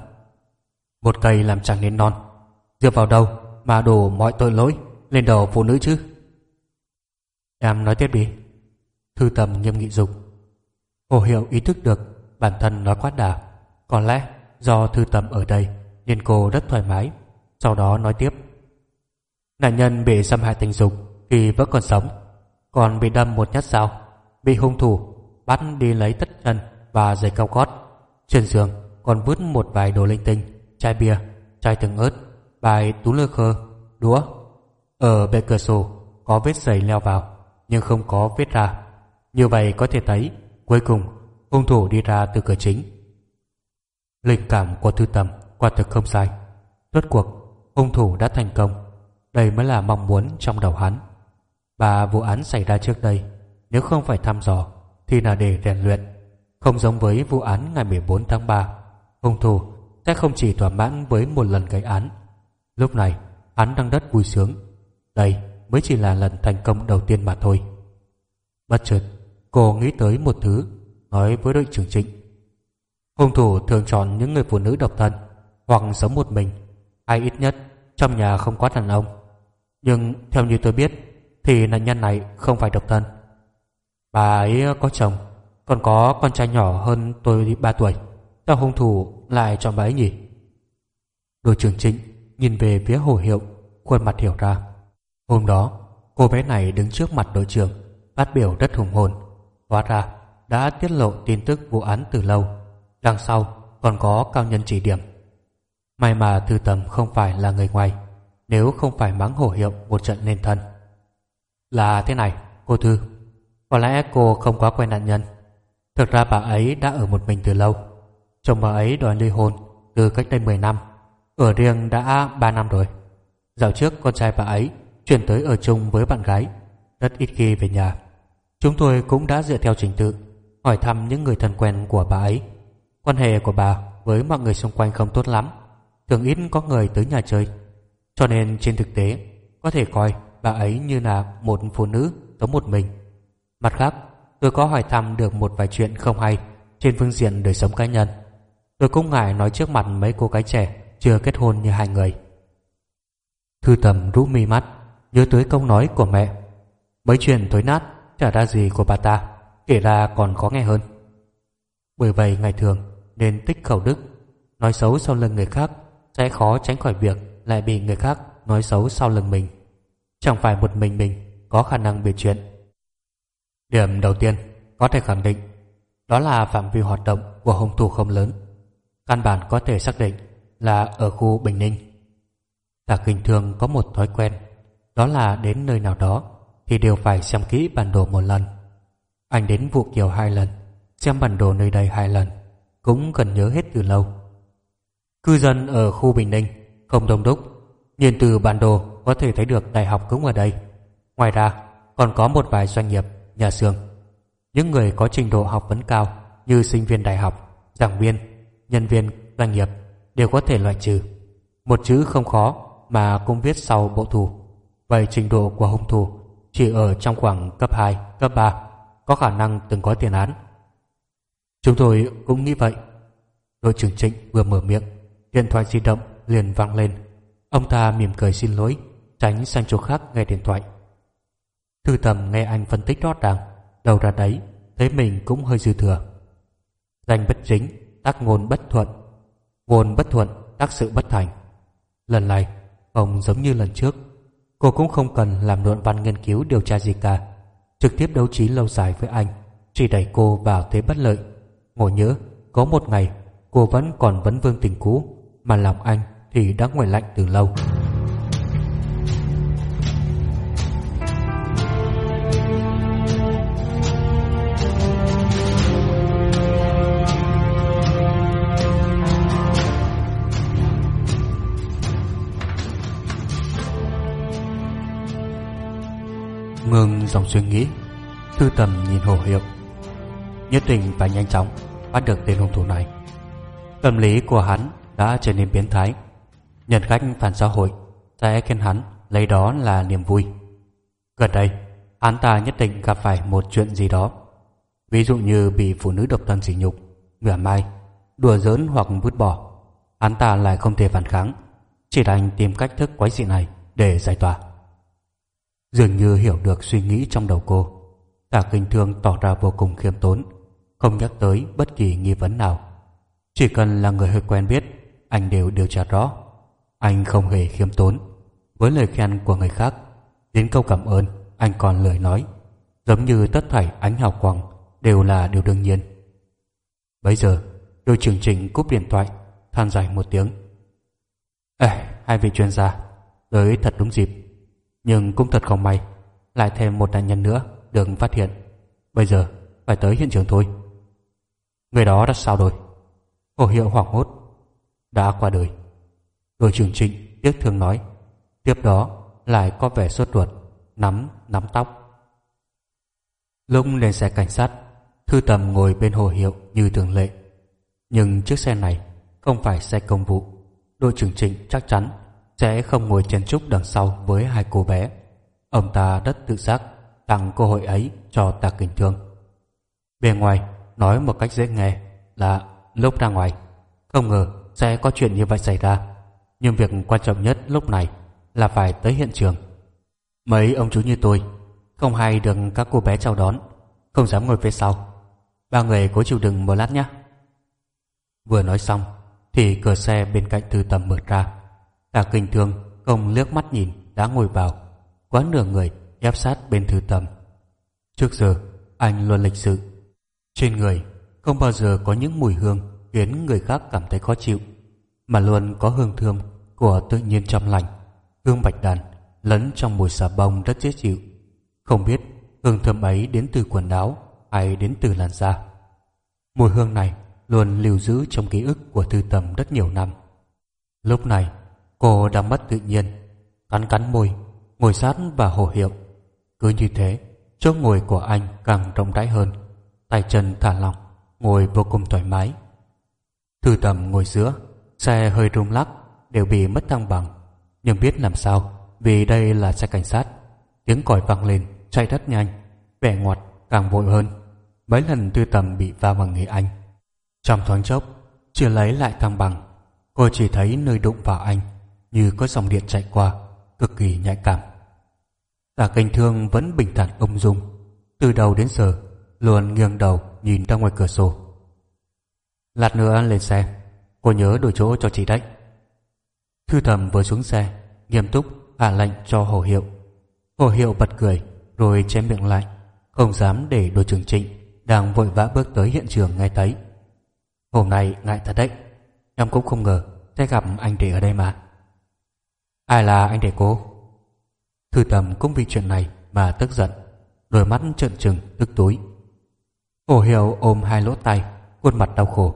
A: Một cây làm chẳng nên non, dựa vào đâu mà đổ mọi tội lỗi lên đầu phụ nữ chứ? Em nói tiếp đi. Thư tầm nghiêm nghị dục. Hồ Hiệu ý thức được bản thân nói quá đà. Có lẽ do thư tầm ở đây nên cô rất thoải mái. Sau đó nói tiếp. Nạn nhân bị xâm hại tình dục khi vẫn còn sống. Còn bị đâm một nhát dao. Bị hung thủ bắt đi lấy tất chân và giày cao gót. Trên giường còn vứt một vài đồ linh tinh, chai bia, chai tương ớt, bài tú lơ khơ, đũa. Ở bệ cửa sổ có vết giày leo vào nhưng không có vết ra. Như vậy có thể thấy cuối cùng hung thủ đi ra từ cửa chính. Linh cảm của thư tầm quả thực không sai. Rốt cuộc hung thủ đã thành công. Đây mới là mong muốn trong đầu hắn. Và vụ án xảy ra trước đây nếu không phải thăm dò thì là để rèn luyện. Không giống với vụ án ngày 14 tháng 3 hung thủ sẽ không chỉ thỏa mãn với một lần gây án. Lúc này hắn đang rất vui sướng. Đây mới chỉ là lần thành công đầu tiên mà thôi. Bất chợt, cô nghĩ tới một thứ, nói với đội trưởng trịnh. Hung thủ thường chọn những người phụ nữ độc thân hoặc sống một mình, hay ít nhất trong nhà không có đàn ông. Nhưng theo như tôi biết Thì nạn nhân này không phải độc thân Bà ấy có chồng Còn có con trai nhỏ hơn tôi 3 tuổi Sao hung thủ lại chọn bà ấy nhỉ Đội trưởng Trịnh Nhìn về phía hồ hiệu, Khuôn mặt hiểu ra. Hôm đó, cô bé này đứng trước mặt đội trưởng, Phát biểu rất hùng hồn. Hóa ra, đã tiết lộ tin tức vụ án từ lâu. Đằng sau còn có cao nhân chỉ điểm. May mà Thư Tầm không phải là người ngoài, Nếu không phải mắng hổ hiệu một trận nên thân Là thế này, cô Thư, Có lẽ cô không quá quen nạn nhân. Thực ra bà ấy đã ở một mình từ lâu. Chồng bà ấy đòi ly hôn Từ cách đây 10 năm. Ở riêng đã 3 năm rồi. Dạo trước con trai bà ấy Chuyển tới ở chung với bạn gái, Rất ít khi về nhà. Chúng tôi cũng đã dựa theo trình tự, Hỏi thăm những người thân quen của bà ấy. Quan hệ của bà với mọi người xung quanh không tốt lắm, Thường ít có người tới nhà chơi. Cho nên trên thực tế, Có thể coi bà ấy như là một phụ nữ sống một mình. Mặt khác, tôi có hỏi thăm được một vài chuyện không hay Trên phương diện đời sống cá nhân. Tôi cũng ngại nói trước mặt mấy cô gái trẻ chưa kết hôn như hai người. Thư tầm rũ mi mắt, Nhớ tới câu nói của mẹ. Mấy chuyện thối nát, Chả ra gì của bà ta, Kể ra còn khó nghe hơn. Bởi vậy ngày thường, nên tích khẩu đức, Nói xấu sau lưng người khác Sẽ khó tránh khỏi việc Lại bị người khác nói xấu sau lưng mình. Chẳng phải một mình mình Có khả năng bị chuyện. Điểm đầu tiên có thể khẳng định, Đó là phạm vi hoạt động của hung thủ không lớn. Căn bản có thể xác định là ở khu Bình Ninh. Tạ Kinh Thương có một thói quen Đó là đến nơi nào đó Thì đều phải xem kỹ bản đồ một lần. Anh đến vụ kiều hai lần Xem bản đồ nơi đây hai lần Cũng cần nhớ hết từ lâu. Cư dân ở khu Bình Ninh Không đông đúc Nhìn từ bản đồ có thể thấy được đại học cũng ở đây. Ngoài ra còn có một vài doanh nghiệp, nhà xưởng. Những người có trình độ học vấn cao Như sinh viên đại học, giảng viên, nhân viên, doanh nghiệp Đều có thể loại trừ. Một chữ không khó mà cũng viết sau bộ thủ. Vậy trình độ của hung thủ Chỉ ở trong khoảng cấp 2, cấp 3 Có khả năng từng có tiền án. Chúng tôi cũng nghĩ vậy. Đội trưởng Trịnh vừa mở miệng Điện thoại di động liền vang lên. Ông ta mỉm cười xin lỗi Tránh sang chỗ khác nghe điện thoại. Thư tầm nghe anh phân tích rõ ràng Đầu ra đấy Thấy mình cũng hơi dư thừa. Danh bất chính Tác ngôn bất thuận Ngôn bất thuận Tác sự bất thành. Lần này Không giống như lần trước. Cô cũng không cần làm luận văn nghiên cứu điều tra gì cả. Trực tiếp đấu trí lâu dài với anh, Chỉ đẩy cô vào thế bất lợi. Ngộ nhớ, Có một ngày, cô vẫn còn vấn vương tình cũ, Mà lòng anh thì đã nguội lạnh từ lâu. Ngừng dòng suy nghĩ. Thư tầm nhìn hồ hiệu Nhất định phải nhanh chóng Bắt được tên hung thủ này. Tâm lý của hắn đã trở nên biến thái. Nhận khách phản xã hội Sẽ khiến hắn lấy đó là niềm vui. Gần đây, Hắn ta nhất định gặp phải một chuyện gì đó. Ví dụ như bị phụ nữ độc thân sỉ nhục, Ngửa mai, Đùa giỡn hoặc vứt bỏ. Hắn ta lại không thể phản kháng, Chỉ đành tìm cách thức quái dị này để giải tỏa. Dường như hiểu được suy nghĩ trong đầu cô. Tả kinh thương tỏ ra vô cùng khiêm tốn Không nhắc tới bất kỳ nghi vấn nào. Chỉ cần là người hơi quen biết Anh đều điều tra rõ. Anh không hề khiêm tốn. Với lời khen của người khác Đến câu cảm ơn anh còn lời nói. Giống như tất thảy ánh hào quang Đều là điều đương nhiên. Bây giờ đội trưởng trình cúp điện thoại than dài một tiếng. Ê, hai vị chuyên gia Tới thật đúng dịp nhưng cũng thật không may Lại thêm một nạn nhân nữa Được phát hiện. Bây giờ phải tới hiện trường thôi. Người đó đã sao rồi? Hồ hiệu hoảng hốt. Đã qua đời. Đội trưởng trịnh tiếc thương nói. Tiếp đó lại có vẻ sốt ruột Nắm, nắm tóc. Lúc lên xe cảnh sát Thư tầm ngồi bên hồ hiệu như thường lệ. Nhưng chiếc xe này Không phải xe công vụ. Đội trưởng trịnh chắc chắn sẽ không ngồi chen chúc đằng sau với hai cô bé. Ông ta rất tự giác tặng cơ hội ấy cho ta kinh thương. Bên ngoài, nói một cách dễ nghe là lúc ra ngoài, không ngờ sẽ có chuyện như vậy xảy ra. Nhưng việc quan trọng nhất lúc này là phải tới hiện trường. Mấy ông chú như tôi, Không hay được các cô bé chào đón, Không dám ngồi phía sau. Ba người cố chịu đựng một lát nhé. Vừa nói xong, Thì cửa xe bên cạnh thư tầm mở ra. Tạ kinh thương không liếc mắt nhìn Đã ngồi vào. Quá nửa người ép sát bên thư tầm. Trước giờ anh luôn lịch sự. Trên người không bao giờ có những mùi hương Khiến người khác cảm thấy khó chịu Mà luôn có hương thơm Của tự nhiên trong lành. Hương bạch đàn lẫn trong mùi xà bông rất dễ chịu. Không biết hương thơm ấy đến từ quần áo Hay đến từ làn da. Mùi hương này luôn lưu giữ trong ký ức của Thư Tầm rất nhiều năm. Lúc này, cô đang mất tự nhiên, cắn cắn môi, ngồi sát và hổ hiệu. Cứ như thế, chỗ ngồi của anh càng rộng rãi hơn, tay chân thả lỏng, ngồi vô cùng thoải mái. Thư Tầm ngồi giữa, xe hơi rung lắc, đều bị mất thăng bằng, nhưng biết làm sao vì đây là xe cảnh sát. Tiếng còi vang lên, chạy rất nhanh, vẻ ngoặt càng vội hơn. Mấy lần Thư Tầm bị va vào người anh trong thoáng chốc, chưa lấy lại thăng bằng, cô chỉ thấy nơi đụng vào anh như có dòng điện chạy qua, cực kỳ nhạy cảm. Tạ kinh thương vẫn bình thản ung dung, từ đầu đến giờ luôn nghiêng đầu nhìn ra ngoài cửa sổ. Lát nữa lên xe, cô nhớ đổi chỗ cho chị đấy. Thư thầm vừa xuống xe, nghiêm túc hạ lệnh cho Hồ Hiệu. Hồ Hiệu bật cười, rồi chém miệng lại, không dám để đội trưởng Trịnh đang vội vã bước tới hiện trường nghe thấy. Hôm nay ngại thật đấy Em cũng không ngờ sẽ gặp anh để ở đây mà Ai là anh để cô? Thư tầm cũng vì chuyện này mà tức giận Đôi mắt trợn trừng tức tối Hồ Hiểu ôm hai lỗ tay Khuôn mặt đau khổ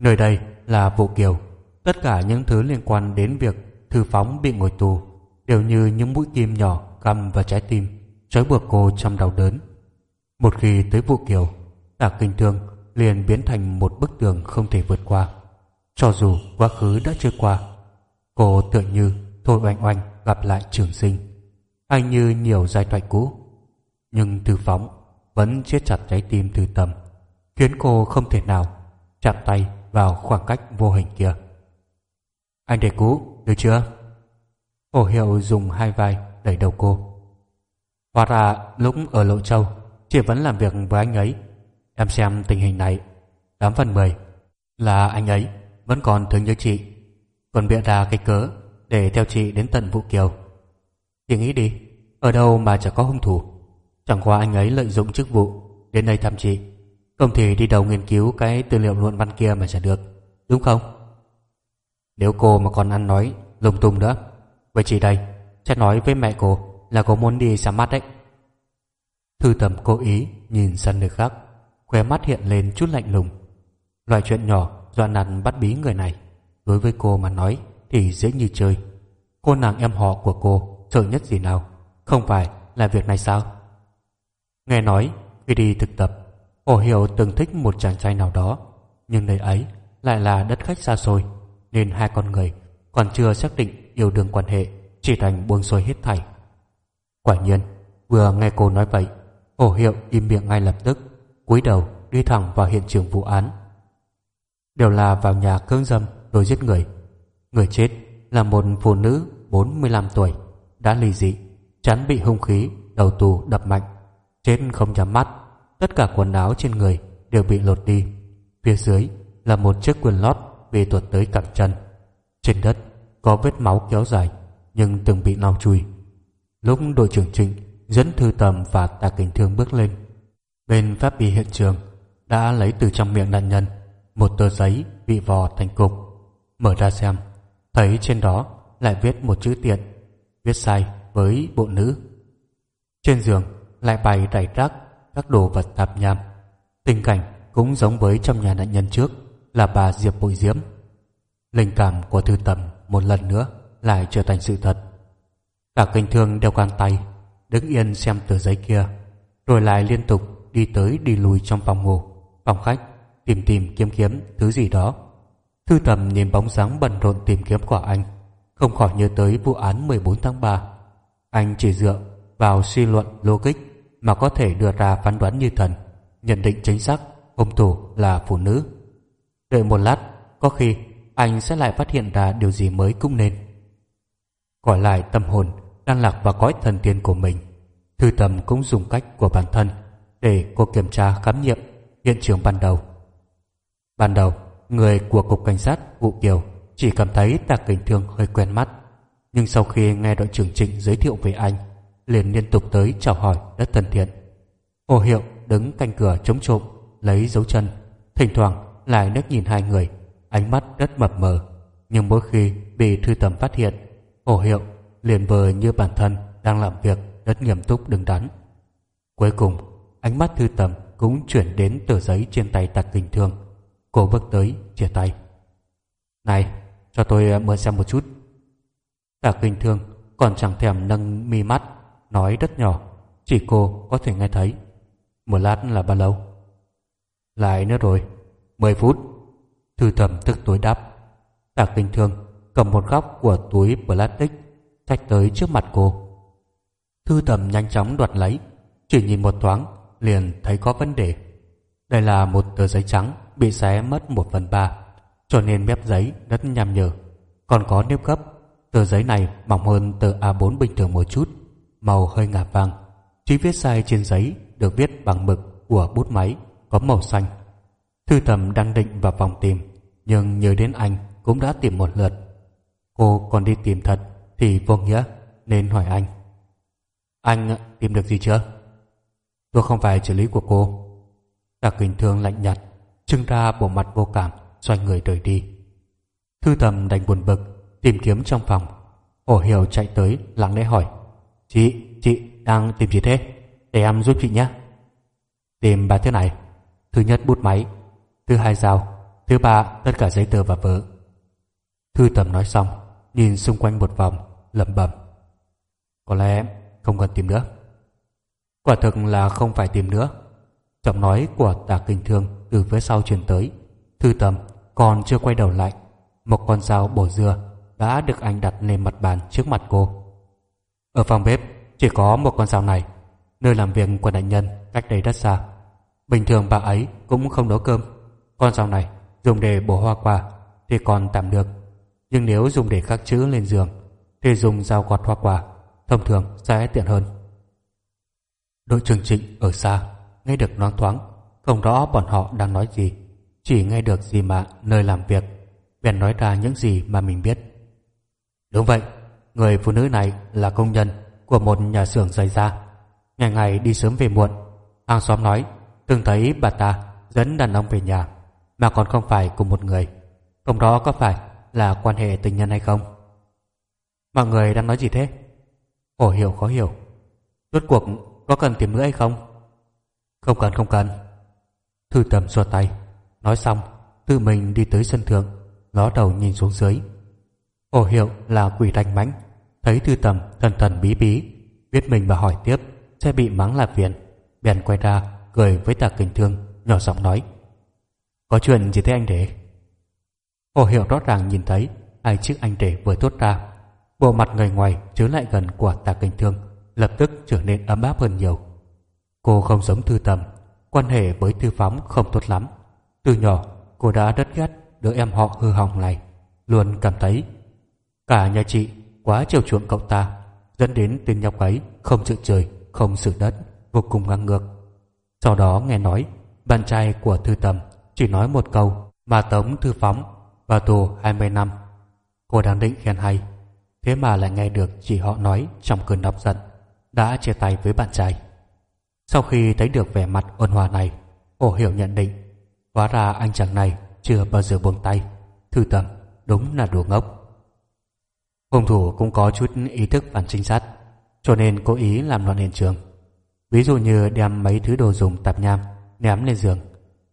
A: Nơi đây là vụ kiều Tất cả những thứ liên quan đến việc Thư phóng bị ngồi tù Đều như những mũi kim nhỏ căm vào trái tim Trói buộc cô trong đau đớn Một khi tới vụ kiều Tạ kinh thương liền biến thành một bức tường không thể vượt qua. Cho dù quá khứ đã trôi qua, cô tựa như Thôi Oanh Oanh gặp lại trường sinh, hay như nhiều giai thoại cũ. Nhưng Từ Phóng vẫn siết chặt trái tim Từ Tầm, khiến cô không thể nào chạm tay vào khoảng cách vô hình kia. Anh để cũ, được chưa? Hồ Hiệu dùng hai vai đẩy đầu cô. Hóa ra lúc ở Lộ Châu, chị vẫn làm việc với anh ấy Em xem tình hình này 8 phần 10 Là anh ấy vẫn còn thương nhớ chị còn bịa ra cái cớ Để theo chị đến tận vụ kiều. Chị nghĩ đi Ở đâu mà chẳng có hung thủ. Chẳng qua anh ấy lợi dụng chức vụ Đến đây thăm chị. Không thì đi đầu nghiên cứu cái tư liệu luận văn kia mà chả được Đúng không? Nếu cô mà còn ăn nói lung tung nữa. Vậy chị đây Chắc nói với mẹ cô là cô muốn đi xa mắt đấy. Thư tầm cố ý nhìn sang nơi khác khóe mắt hiện lên chút lạnh lùng. Loại chuyện nhỏ dọa nặn bắt bí người này, đối với cô mà nói thì dễ như chơi. Cô nàng em họ của cô sợ nhất gì nào, không phải là việc này sao? Nghe nói, khi đi thực tập, Hồ Hiểu từng thích một chàng trai nào đó, nhưng nơi ấy lại là đất khách xa xôi, nên hai con người còn chưa xác định yêu đương quan hệ, chỉ thành buông xuôi hết thảy. Quả nhiên, vừa nghe cô nói vậy, Hồ Hiệu im miệng ngay lập tức, cúi đầu đi thẳng vào hiện trường vụ án. Đều là vào nhà cưỡng dâm tôi giết người. Người chết là một phụ nữ 45 tuổi, đã ly dị, chắn bị hung khí, đầu tù đập mạnh, chết không nhắm mắt. Tất cả quần áo trên người đều bị lột đi. Phía dưới là một chiếc quần lót bị tuột tới cẳng chân. Trên đất có vết máu kéo dài nhưng từng bị lau chùi. Lúc đội trưởng Trịnh dẫn thư tầm và tạ kính thương bước lên Bên pháp y hiện trường đã lấy từ trong miệng nạn nhân một tờ giấy bị vò thành cục. Mở ra xem, thấy trên đó lại viết một chữ tiện, viết sai với bộ nữ. Trên giường lại bày rải rác các đồ vật tạp nham. Tình cảnh cũng giống với trong nhà nạn nhân trước là bà Diệp Bội Diễm. Linh cảm của thư tầm một lần nữa lại trở thành sự thật. Cả kinh thương đeo găng tay, đứng yên xem tờ giấy kia, rồi lại liên tục đi tới đi lui trong phòng ngủ, phòng khách, tìm tìm kiếm kiếm thứ gì đó. Thư tầm nhìn bóng dáng bận rộn tìm kiếm của anh, không khỏi nhớ tới vụ án 14 tháng 3. Anh chỉ dựa vào suy luận logic mà có thể đưa ra phán đoán như thần, nhận định chính xác hung thủ là phụ nữ. Đợi một lát, có khi anh sẽ lại phát hiện ra điều gì mới cũng nên. Gọi lại tâm hồn đang lạc vào cõi thần tiên của mình. Thư tầm cũng dùng cách của bản thân để cô kiểm tra khám nghiệm hiện trường ban đầu. Ban đầu, người của Cục Cảnh sát Vụ Kiều chỉ cảm thấy Tạc Kình Thương hơi quen mắt. Nhưng sau khi nghe đội trưởng Trịnh giới thiệu về anh, liền liên tục tới chào hỏi rất thân thiện. Hồ Hiệu đứng canh cửa chống trộm, lấy dấu chân, thỉnh thoảng lại nước nhìn hai người, ánh mắt rất mập mờ. Nhưng mỗi khi bị Thư Tầm phát hiện, Hồ Hiệu liền vờ như bản thân đang làm việc rất nghiêm túc đứng đắn. Cuối cùng, ánh mắt Thư Tầm cũng chuyển đến tờ giấy trên tay Tạc Kình Thương. Cô bước tới, chia tay. Này, cho tôi ờ, mượn xem một chút. tạ kinh Thương còn chẳng thèm nâng mi mắt, nói rất nhỏ, chỉ cô có thể nghe thấy. Một lát là bao lâu? Lại nữa rồi, 10 phút. Thư thẩm tức tối đáp. tạ kinh Thương cầm một góc của túi plastic trách tới trước mặt cô. Thư thẩm nhanh chóng đoạt lấy, chỉ nhìn một thoáng liền thấy có vấn đề. Đây là một tờ giấy trắng bị xé mất một phần ba, cho nên mép giấy rất nham nhở. Còn có nếp gấp, tờ giấy này mỏng hơn tờ A4 bình thường một chút, màu hơi ngả vàng. Chữ viết sai trên giấy được viết bằng mực của bút máy có màu xanh. Thư Tầm đang định vào phòng tìm, nhưng nhớ đến anh cũng đã tìm một lượt. Cô còn đi tìm thật thì vô nghĩa nên hỏi anh. Anh tìm được gì chưa? Tôi không phải trợ lý của cô. đặc Kình Thương lạnh nhạt, trưng ra bộ mặt vô cảm, xoay người rời đi. Thư Tầm đành buồn bực, tìm kiếm trong phòng. Ổ Hiểu chạy tới, lặng lẽ hỏi. Chị, chị đang tìm gì thế? Để em giúp chị nhé. Tìm ba thứ này. Thứ nhất bút máy, thứ hai dao, thứ ba tất cả giấy tờ và vợ. Thư Tầm nói xong, nhìn xung quanh một vòng, lẩm bẩm. Có lẽ không cần tìm nữa. Quả thực là không phải tìm nữa. Giọng nói của tà kinh thương từ phía sau truyền tới. Thư tầm, còn chưa quay đầu lại. Một con dao bổ dưa đã được anh đặt lên mặt bàn trước mặt cô. Ở phòng bếp, chỉ có một con dao này. Nơi làm việc của nạn nhân cách đây rất xa. Bình thường bà ấy cũng không nấu cơm. Con dao này dùng để bổ hoa quả thì còn tạm được. Nhưng nếu dùng để khắc chữ lên giường thì dùng dao gọt hoa quả, thông thường sẽ tiện hơn. Đội trưởng trịnh ở xa, nghe được loáng thoáng không rõ bọn họ đang nói gì, chỉ nghe được gì mà nơi làm việc, bèn nói ra những gì mà mình biết. Đúng vậy, người phụ nữ này là công nhân của một nhà xưởng giày da ngày ngày đi sớm về muộn, hàng xóm nói, từng thấy bà ta dẫn đàn ông về nhà, mà còn không phải cùng một người. Không đó có phải là quan hệ tình nhân hay không. Mọi người đang nói gì thế? Khổ hiểu, khó hiểu. Rốt cuộc có cần tìm nữa hay không? Không cần không cần. Thư tầm xua tay. Nói xong tự mình đi tới sân thượng Ngó đầu nhìn xuống dưới. Ổ hiệu là quỷ ranh mãnh. Thấy thư tầm thần thần bí bí Biết mình mà hỏi tiếp Sẽ bị mắng là phiền. Bèn quay ra cười với tạ kinh thương Nhỏ giọng nói. Có chuyện gì thế anh để Ổ hiệu rõ ràng nhìn thấy Hai chiếc anh để vừa thốt ra. Bộ mặt người ngoài chứa lại gần của tạ kinh thương lập tức trở nên ấm áp hơn nhiều. Cô không giống thư tầm, quan hệ với thư phóng không tốt lắm. Từ nhỏ, cô đã rất ghét đứa em họ hư hỏng này, luôn cảm thấy cả nhà chị quá chiều chuộng cậu ta, dẫn đến tên nhóc ấy không sự trời, không sự đất, vô cùng ngang ngược. Sau đó nghe nói, bạn trai của thư tầm chỉ nói một câu mà tống thư phóng vào tù 20 năm. Cô đang định khen hay, thế mà lại nghe được chị họ nói trong cơn nóng giận đã chia tay với bạn trai. Sau khi thấy được vẻ mặt ôn hòa này, ổ Hiểu nhận định, hóa ra anh chàng này chưa bao giờ buông tay. Thư tầm, đúng là đùa ngốc. Hung thủ cũng có chút ý thức phản trinh sát, cho nên cố ý làm loạn hiện trường. Ví dụ như đem mấy thứ đồ dùng tạp nham ném lên giường,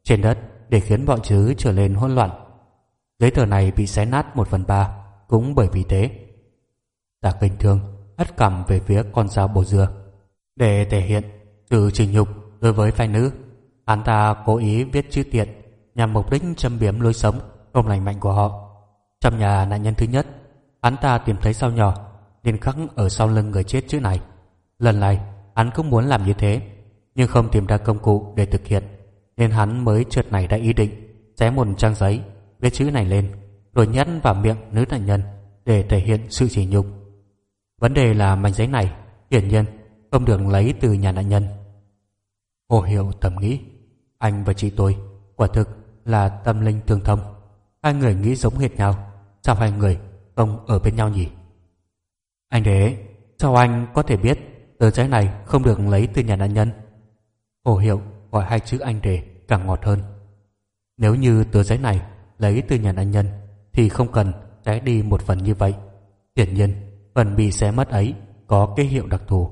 A: trên đất để khiến bọn chứ trở nên hỗn loạn. Giấy tờ này bị xé nát một phần ba, cũng bởi vì thế. Tạ Kinh Thương hất cằm về phía con dao bổ dừa Để thể hiện sự trình nhục đối với phái nữ, hắn ta cố ý viết chữ tiện nhằm mục đích châm biếm lối sống không lành mạnh của họ. Trong nhà nạn nhân thứ nhất, hắn ta tìm thấy sao nhỏ liền khắc ở sau lưng người chết chữ này. Lần này, hắn cũng muốn làm như thế, nhưng không tìm ra công cụ để thực hiện, nên hắn mới chợt này đã ý định xé một trang giấy viết chữ này lên, rồi nhét vào miệng nữ nạn nhân để thể hiện sự chỉ nhục Vấn đề là mảnh giấy này hiển nhiên không được lấy từ nhà nạn nhân. Hồ Hiệu thầm nghĩ, anh và chị tôi quả thực là tâm linh tương thông. Hai người nghĩ giống hệt nhau, sao hai người không ở bên nhau nhỉ? Anh đế, sao anh có thể biết tờ giấy này không được lấy từ nhà nạn nhân? Hồ Hiệu gọi hai chữ anh đế càng ngọt hơn. Nếu như tờ giấy này lấy từ nhà nạn nhân thì không cần trái đi một phần như vậy. Hiển nhiên, phần bị xé mất ấy có ký hiệu đặc thù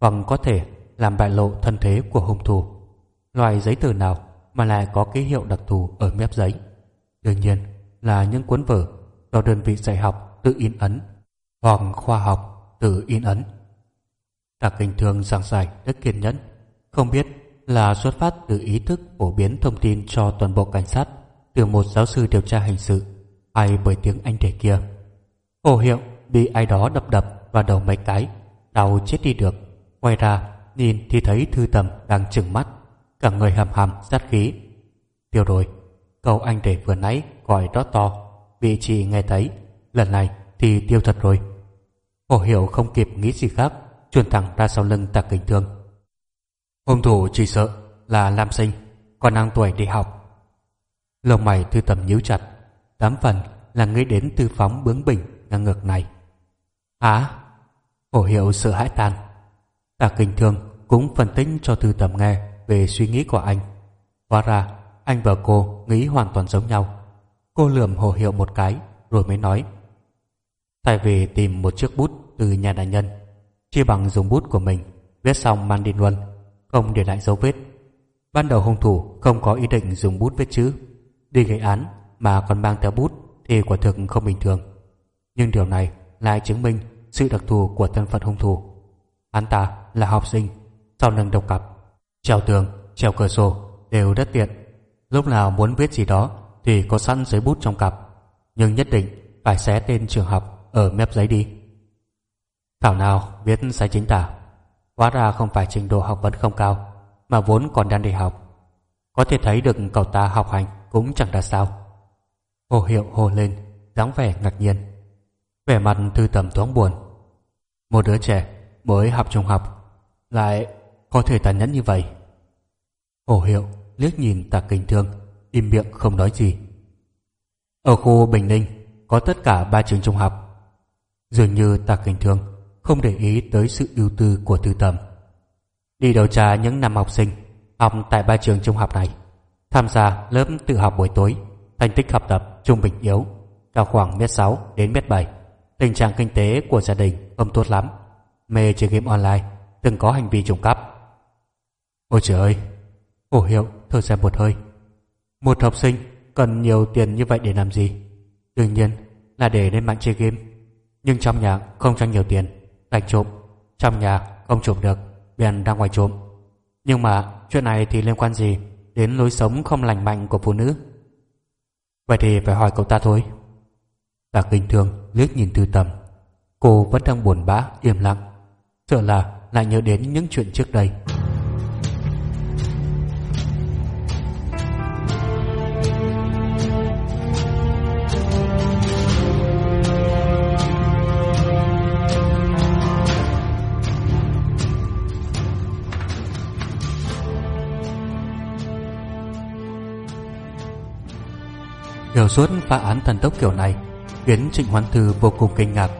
A: hoặc có thể làm bại lộ thân thế của hung thủ. Loại giấy tờ nào mà lại có ký hiệu đặc thù ở mép giấy? Đương nhiên là những cuốn vở do đơn vị dạy học tự in ấn hoặc khoa học tự in ấn. Tạc kinh thường giảng giải rất kiên nhẫn, không biết là xuất phát từ ý thức phổ biến thông tin cho toàn bộ cảnh sát từ một giáo sư điều tra hình sự hay bởi tiếng Anh trẻ kia. Hồ hiệu bị ai đó đập đập vào đầu mấy cái, đau chết đi được. Ngoài ra, nhìn thì thấy thư tầm đang trừng mắt, cả người hầm hầm sát khí. Tiêu rồi, câu anh để vừa nãy gọi đó to, bị chị nghe thấy, lần này thì tiêu thật rồi. Hồ hiệu không kịp nghĩ gì khác, chuồn thẳng ra sau lưng tạc kính thương. Hung thủ chỉ sợ là Lam Sinh, còn đang tuổi đi học. Lông mày thư tầm nhíu chặt, tám phần là nghĩ đến tư phóng bướng bỉnh ngang ngược này. Hả? hồ hiệu sợ hãi tan. Tạ kinh thương cũng phân tích cho thư tầm nghe về suy nghĩ của anh. Hóa ra, anh và cô nghĩ hoàn toàn giống nhau. Cô lườm hồ hiệu một cái rồi mới nói. Thay vì tìm một chiếc bút từ nhà nạn nhân, chia bằng dùng bút của mình viết xong mang đi luôn, không để lại dấu vết. Ban đầu hung thủ không có ý định dùng bút viết chữ. Đi gây án mà còn mang theo bút thì quả thực không bình thường. Nhưng điều này lại chứng minh sự đặc thù của thân phận hung thủ. Hắn ta là học sinh, sau nâng độc cặp, treo tường, treo cửa sổ đều rất tiện. Lúc nào muốn viết gì đó thì có sẵn giấy bút trong cặp, nhưng nhất định phải xé tên trường học ở mép giấy đi. Thảo nào viết sai chính tả, hóa ra không phải trình độ học vấn không cao, mà vốn còn đang đi học. Có thể thấy được cậu ta học hành cũng chẳng ra sao. Hồ hiệu hồ lên, dáng vẻ ngạc nhiên. Vẻ mặt thư tầm thoáng buồn. Một đứa trẻ mới học trung học, lại có thể tàn nhẫn như vậy. Hồ hiệu liếc nhìn tạc kinh thương, im miệng không nói gì. Ở khu Bình Ninh có tất cả ba trường trung học. Dường như tạc kinh thương không để ý tới sự ưu tư của thư tầm. Đi điều tra những năm học sinh học tại ba trường trung học này, tham gia lớp tự học buổi tối thành tích học tập trung bình yếu, cao khoảng mét sáu đến mét bảy. Tình trạng kinh tế của gia đình không tốt lắm, mê chơi game online, từng có hành vi trộm cắp. Ôi trời ơi, Hồ Hiệu thở ra một hơi. Một học sinh cần nhiều tiền như vậy để làm gì? Đương nhiên là để lên mạng chơi game. Nhưng trong nhà không cho nhiều tiền, đành trộm. Trong nhà không trộm được, bèn ra ngoài trộm. Nhưng mà chuyện này thì liên quan gì đến lối sống không lành mạnh của phụ nữ? Vậy thì phải hỏi cậu ta thôi Tạ kinh thường liếc nhìn tư tầm Cô vẫn đang buồn bã im lặng Sợ là, lại nhớ đến những chuyện trước đây Hiểu suốt phá án thần tốc kiểu này khiến Trịnh Hoán Thư vô cùng kinh ngạc.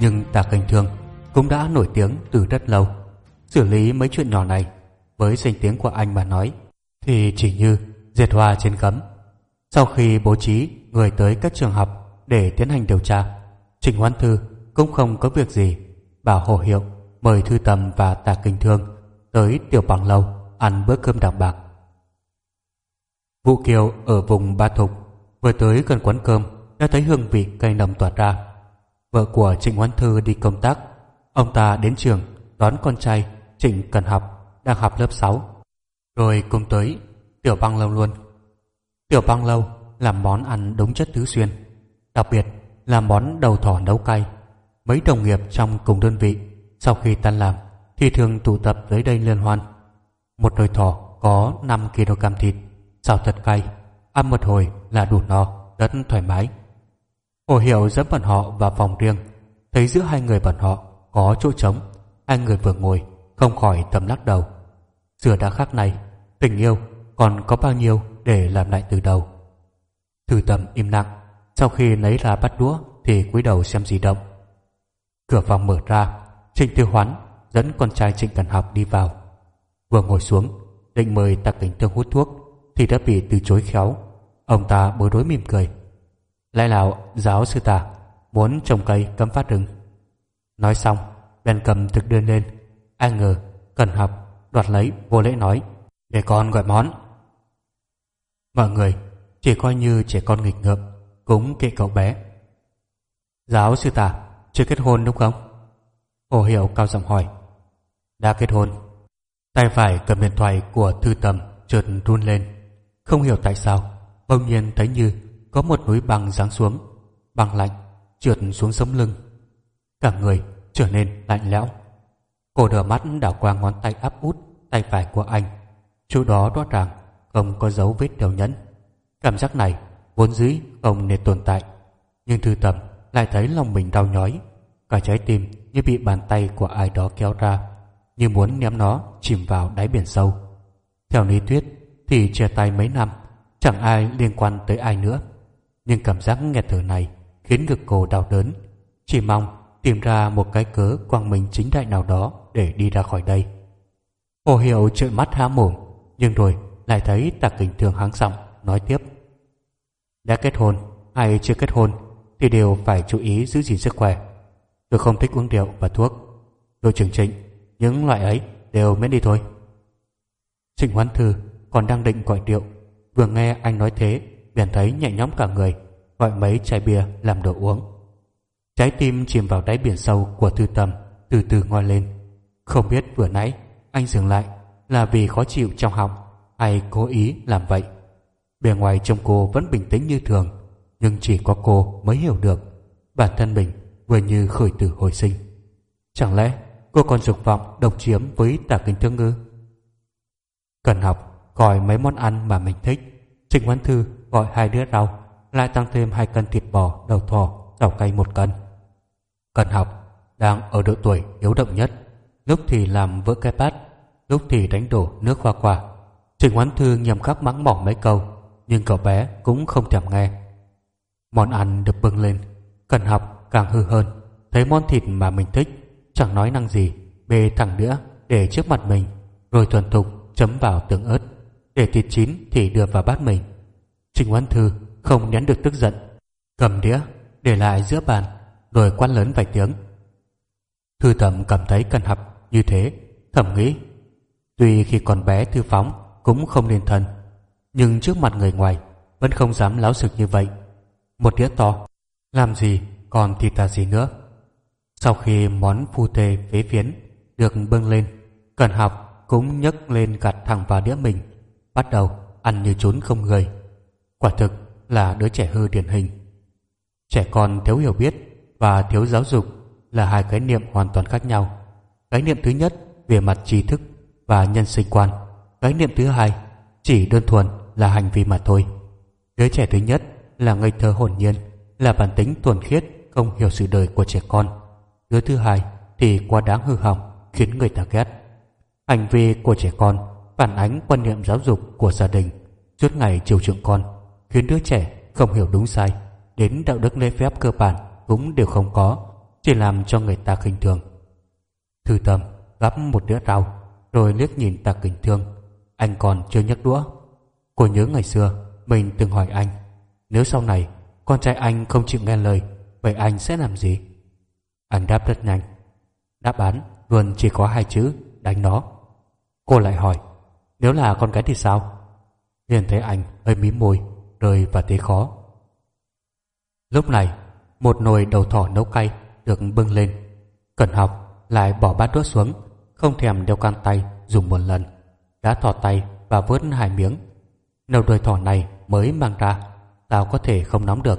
A: Nhưng Tà Cảnh Thương cũng đã nổi tiếng từ rất lâu. Xử lý mấy chuyện nhỏ này với danh tiếng của anh mà nói thì chỉ như diệt hoa trên cấm. Sau khi bố trí người tới các trường học để tiến hành điều tra, Trịnh hoan Thư cũng không có việc gì bảo Hồ Hiệu mời Thư Tầm và Tạ Kinh Thương tới Tiểu Bằng Lâu ăn bữa cơm đạm bạc. Vụ Kiều ở vùng Ba Thục Vừa tới gần quán cơm đã thấy hương vị cây nồng tỏa ra. Vợ của Trịnh Hoán Thư đi công tác. Ông ta đến trường đón con trai Trịnh Cần Học đang học lớp 6. Rồi cùng tới Tiểu Băng Lâu luôn. Tiểu Băng Lâu làm món ăn đúng chất tứ xuyên. Đặc biệt là món đầu thỏ nấu cay. Mấy đồng nghiệp trong cùng đơn vị sau khi tan làm thì thường tụ tập tới đây liên hoan. Một đôi thỏ có 5 kg thịt, xào thật cay ăn một hồi là đủ no, rất thoải mái. Hồ Hiệu dẫn bọn họ vào phòng riêng, thấy giữa hai người bọn họ có chỗ trống. Hai người vừa ngồi, không khỏi thầm lắc đầu. Sửa đã khác này tình yêu còn có bao nhiêu để làm lại từ đầu? Thư tầm im lặng, sau khi lấy ra bắt đũa thì cúi đầu xem di động. Cửa phòng mở ra, trịnh tư hoán dẫn con trai trịnh cần học đi vào. Vừa ngồi xuống, định mời tạc cảnh thương hút thuốc thì đã bị từ chối khéo. Ông ta bối rối mỉm cười. Lẽ nào giáo sư ta, muốn trồng cây cấm phát rừng nói xong, bèn cầm thực đơn lên. Ai ngờ cần học đoạt lấy vô lễ nói, để con gọi món. Mọi người, chỉ coi như trẻ con nghịch ngợm, cũng kệ cậu bé. Giáo sư ta, chưa kết hôn đúng không? Hồ hiệu cao giọng hỏi. Đã kết hôn. Tay phải cầm điện thoại của thư tầm trượt run lên. Không hiểu tại sao, bỗng nhiên thấy như có một núi băng giáng xuống, băng lạnh trượt xuống sống lưng cả người trở nên lạnh lẽo. Cô đờ mắt đảo qua ngón tay áp út tay phải của anh. Chỗ đó rõ ràng không có dấu vết đeo nhẫn. Cảm giác này vốn dĩ không nên tồn tại, nhưng thư tầm lại thấy lòng mình đau nhói, cả trái tim như bị bàn tay của ai đó kéo ra, như muốn ném nó chìm vào đáy biển sâu. Theo lý thuyết thì chia tay mấy năm chẳng ai liên quan tới ai nữa, nhưng cảm giác nghẹt thở này khiến ngực cô đau đớn, chỉ mong tìm ra một cái cớ quang minh chính đại nào đó để đi ra khỏi đây. Hồ hiệu trợn mắt há mồm, nhưng rồi lại thấy tạc kình thường háng giọng nói tiếp. Đã kết hôn, hay chưa kết hôn thì đều phải chú ý giữ gìn sức khỏe. Tôi không thích uống rượu và thuốc. Tôi trưởng trịnh, những loại ấy đều miễn đi thôi. Trịnh hoán thư còn đang định gọi rượu vừa nghe anh nói thế liền thấy nhẹ nhõm cả người, gọi mấy chai bia làm đồ uống trái tim chìm vào đáy biển sâu của thư tâm từ từ ngoi lên. Không biết vừa nãy, anh dừng lại là vì khó chịu trong họng hay cố ý làm vậy. Bề ngoài trông cô vẫn bình tĩnh như thường, nhưng chỉ có cô mới hiểu được bản thân mình vừa như khởi tử hồi sinh. Chẳng lẽ cô còn dục vọng độc chiếm với tả kinh thương ngư? Cần học, gọi mấy món ăn mà mình thích. Trịnh hoán thư gọi hai đứa rau, lại tăng thêm hai cân thịt bò đầu thỏ rau cay một cân cần học, đang ở độ tuổi yếu động nhất. Lúc thì làm vỡ cái bát lúc thì đánh đổ nước hoa quả. Trình hoán thư nhầm khắc mắng mỏ mấy câu, nhưng cậu bé cũng không thèm nghe. Món ăn được bưng lên, cần học càng hư hơn. Thấy món thịt mà mình thích, chẳng nói năng gì, bê thẳng đĩa để trước mặt mình, rồi thuần thục chấm vào tương ớt. Để thịt chín thì đưa vào bát mình. Trình hoán thư không nén được tức giận, cầm đĩa để lại giữa bàn rồi quan lớn vài tiếng. Thư thẩm cảm thấy cần học như thế, thẩm nghĩ, tuy khi còn bé thư phóng cũng không nên thân, nhưng trước mặt người ngoài vẫn không dám láo sực như vậy. Một đĩa to, làm gì còn thịt tà gì nữa. Sau khi món phu tê phế phiến được bưng lên, cần học cũng nhấc lên gạt thẳng vào đĩa mình, bắt đầu ăn như trốn không người. Quả thực là đứa trẻ hư điển hình. Trẻ con thiếu hiểu biết và thiếu giáo dục là hai khái niệm hoàn toàn khác nhau. Khái niệm thứ nhất về mặt trí thức và nhân sinh quan. Khái niệm thứ hai chỉ đơn thuần là hành vi mà thôi. Đứa trẻ thứ nhất là ngây thơ hồn nhiên, là bản tính thuần khiết, không hiểu sự đời của trẻ con. Đứa thứ hai thì quá đáng hư hỏng, khiến người ta ghét. Hành vi của trẻ con phản ánh quan niệm giáo dục của gia đình, suốt ngày chiều chuộng con, khiến đứa trẻ không hiểu đúng sai, đến đạo đức lễ phép cơ bản cũng đều không có, chỉ làm cho người ta khinh thường. Thư tâm gắp một đĩa rau, rồi liếc nhìn ta kình thương. Anh còn chưa nhấc đũa. Cô nhớ ngày xưa, mình từng hỏi anh, nếu sau này con trai anh không chịu nghe lời, vậy anh sẽ làm gì? Anh đáp rất nhanh. Đáp án luôn chỉ có hai chữ, đánh nó. Cô lại hỏi, nếu là con gái thì sao? Liền thấy anh hơi mím môi, rơi và thế khó. Lúc này một nồi đầu thỏ nấu cay được bưng lên. Cẩn học, lại bỏ bát đũa xuống, không thèm đeo can tay, dùng một lần. Đã thỏ tay và vớt hai miếng. Nấu đôi thỏ này mới mang ra, tao có thể không nóng được.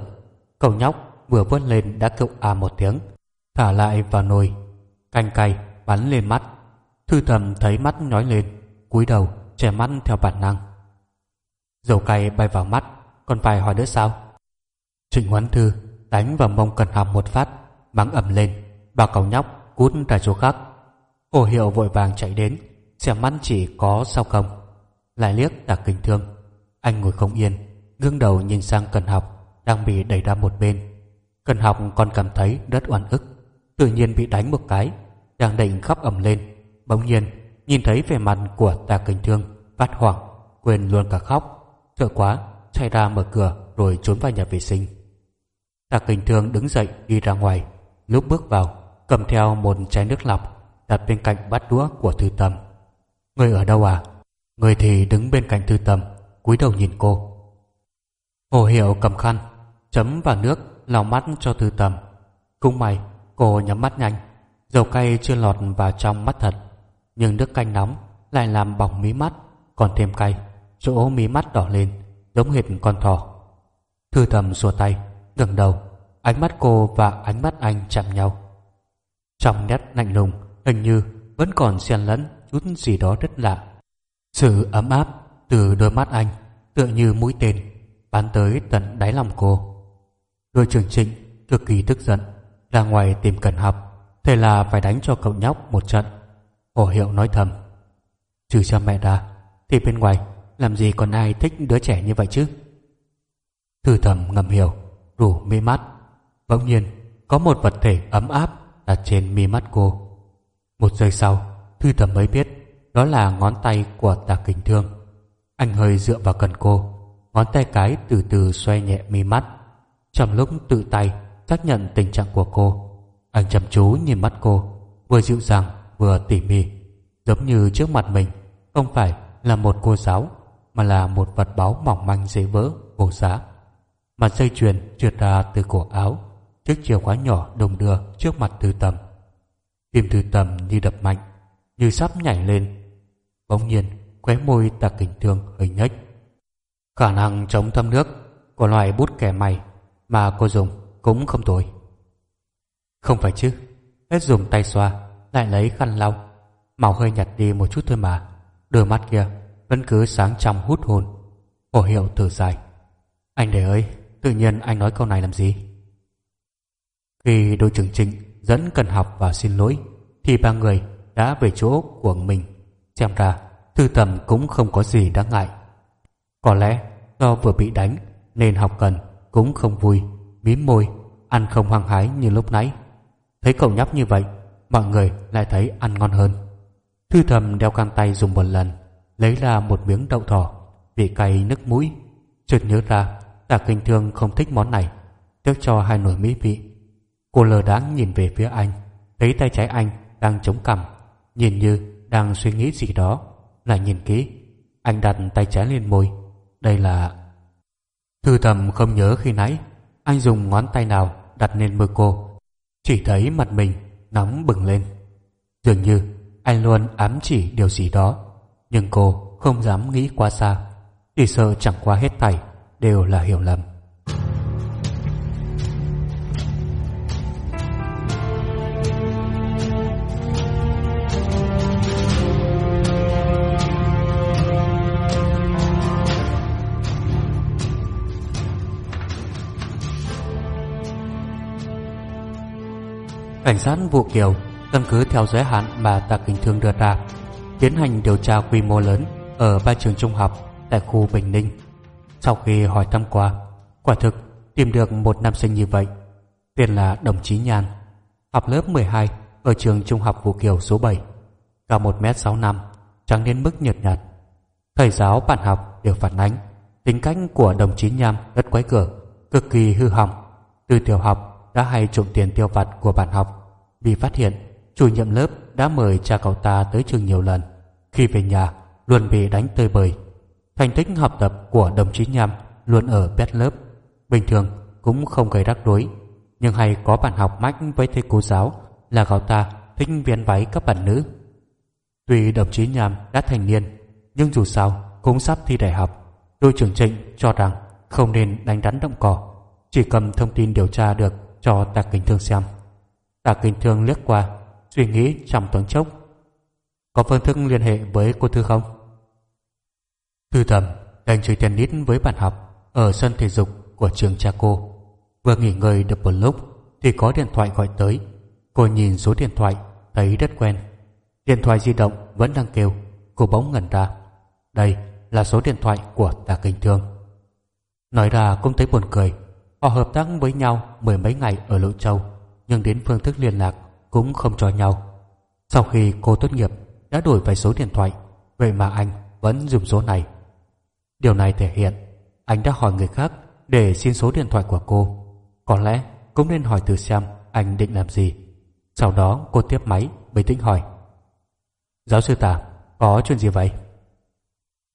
A: Cậu nhóc vừa vớt lên đã kêu à một tiếng, thả lại vào nồi, canh cay, bắn lên mắt. Thư thầm thấy mắt nhói lên, cúi đầu che mắt theo bản năng. Dầu cay bay vào mắt, còn phải hỏi nữa sao? Trịnh hoán thư đánh vào mông cần học một phát mắng ầm lên bảo cậu nhóc cút ra chỗ khác. Hồ Hiệu vội vàng chạy đến, xem mắt chỉ có sao không. Lại liếc tạc kinh thương. Anh ngồi không yên, gương đầu nhìn sang cần học, đang bị đẩy ra một bên. Cần học còn cảm thấy rất oan ức, tự nhiên bị đánh một cái, đang định khóc ầm lên. Bỗng nhiên, nhìn thấy vẻ mặt của tạc kinh thương, phát hoảng, quên luôn cả khóc. Sợ quá, chạy ra mở cửa rồi trốn vào nhà vệ sinh. Tạc kinh thương đứng dậy đi ra ngoài, lúc bước vào, cầm theo một chai nước lọc đặt bên cạnh bát đũa của thư tâm. Người ở đâu à? Người thì đứng bên cạnh thư tâm, cúi đầu nhìn cô. Hồ Hiệu cầm khăn, chấm vào nước, lau mắt cho thư tâm. Cũng may, cô nhắm mắt nhanh, dầu cay chưa lọt vào trong mắt thật, nhưng nước canh nóng lại làm bỏng mí mắt, còn thêm cay, chỗ mí mắt đỏ lên, giống hệt con thỏ. Thư tầm xua tay, ngẩng đầu, ánh mắt cô và ánh mắt anh chạm nhau. Trong nét lạnh lùng, hình như vẫn còn xen lẫn chút gì đó rất lạ. Sự ấm áp từ đôi mắt anh tựa như mũi tên bắn tới tận đáy lòng cô. Đội trưởng Trịnh cực kỳ tức giận, ra ngoài tìm cần học, thế là phải đánh cho cậu nhóc một trận. Hồ Hiệu nói thầm, trừ cha mẹ ra, thì bên ngoài làm gì còn ai thích đứa trẻ như vậy chứ? Thư thầm ngầm hiểu, rủ mi mắt. Bỗng nhiên, có một vật thể ấm áp đặt trên mi mắt cô. Một giây sau, Thư thầm mới biết đó là ngón tay của tà kình thương. Anh hơi dựa vào cần cô, ngón tay cái từ từ xoay nhẹ mi mắt. Trong lúc tự tay xác nhận tình trạng của cô, anh chăm chú nhìn mắt cô, vừa dịu dàng vừa tỉ mỉ, giống như trước mặt mình không phải là một cô giáo mà là một vật báu mỏng manh dễ vỡ, vô giá mà dây chuyền trượt ra từ cổ áo, chiếc chìa khóa nhỏ đồng đưa trước mặt Thư Tầm. Tim Thư Tầm như đập mạnh, như sắp nhảy lên. Bỗng nhiên, khóe môi tạc kình thương hơi nhếch. Khả năng chống thâm nước của loài bút kẻ mày mà cô dùng cũng không tồi. Không phải chứ, hết dùng tay xoa, lại lấy khăn lau, màu hơi nhạt đi một chút thôi mà. Đôi mắt kia vẫn cứ sáng trong hút hồn. Hồ hiệu thở dài. Anh để ơi, tự nhiên anh nói câu này làm gì? Khi đội trưởng Trịnh dẫn Cần Học và xin lỗi, thì ba người đã về chỗ của mình. Xem ra, Thư Tầm cũng không có gì đáng ngại. Có lẽ do vừa bị đánh nên học cần cũng không vui, mím môi, ăn không hăng hái như lúc nãy. Thấy cậu nhóc như vậy, mọi người lại thấy ăn ngon hơn. Thư Thầm đeo găng tay dùng một lần, lấy ra một miếng đậu thỏ, vị cay nức mũi. Chợt nhớ ra, Tả Kinh Thương không thích món này, tiếc cho hai nồi mỹ vị. Cô lờ đáng nhìn về phía anh, thấy tay trái anh đang chống cằm, nhìn như đang suy nghĩ gì đó. Lại nhìn kỹ, anh đặt tay trái lên môi. Đây là... Thư thầm không nhớ khi nãy anh dùng ngón tay nào đặt lên môi cô. Chỉ thấy mặt mình nóng bừng lên. Dường như anh luôn ám chỉ điều gì đó, nhưng cô không dám nghĩ quá xa, chỉ sợ chẳng qua hết thảy đều là hiểu lầm. Cảnh sát vụ Kiều căn cứ theo giới hạn mà Tạ Kinh Thương đưa ra, tiến hành điều tra quy mô lớn ở ba trường trung học tại khu Bình Ninh. Sau khi hỏi thăm qua, quả thực tìm được một nam sinh như vậy, tên là Đồng Chí Nhan, học lớp 12 ở trường trung học Vũ Kiều số 7, cao 1m65, trắng đến mức nhợt nhạt. Thầy giáo bạn học đều phản ánh tính cách của đồng chí Nham rất quái cửa cực kỳ hư hỏng. Từ tiểu học đã hay trộm tiền tiêu vặt của bạn học. Vì phát hiện, chủ nhiệm lớp đã mời cha cậu ta tới trường nhiều lần. Khi về nhà, luôn bị đánh tơi bời. Thành tích học tập của đồng chí Nham luôn ở bét lớp. Bình thường cũng không gây rắc rối, nhưng hay có bạn học mách với thầy cô giáo là cậu ta thích viên váy các bạn nữ. Tuy đồng chí Nham đã thành niên, nhưng dù sao cũng sắp thi đại học. Đội trưởng Trịnh cho rằng không nên đánh rắn động cỏ, chỉ cầm thông tin điều tra được cho Tạc Kinh Thương xem. Tạc Kinh Thương liếc qua, suy nghĩ trong tuần chốc. Có phương thức liên hệ với cô Thư không? Thư thầm đang chơi tennis với bạn học ở sân thể dục của trường cha cô. Vừa nghỉ ngơi được một lúc thì có điện thoại gọi tới. Cô nhìn số điện thoại thấy rất quen. Điện thoại di động vẫn đang kêu, cô bỗng ngẩn ra. Đây là số điện thoại của Tạ Kinh Thương. Nói ra cũng thấy buồn cười. Họ hợp tác với nhau mười mấy ngày ở Lộ Châu, nhưng đến phương thức liên lạc cũng không cho nhau. Sau khi cô tốt nghiệp đã đổi vài số điện thoại, vậy mà anh vẫn dùng số này. Điều này thể hiện anh đã hỏi người khác để xin số điện thoại của cô. Có lẽ cũng nên hỏi từ xem anh định làm gì. Sau đó cô tiếp máy, bình tĩnh hỏi. Giáo sư Tả, có chuyện gì vậy?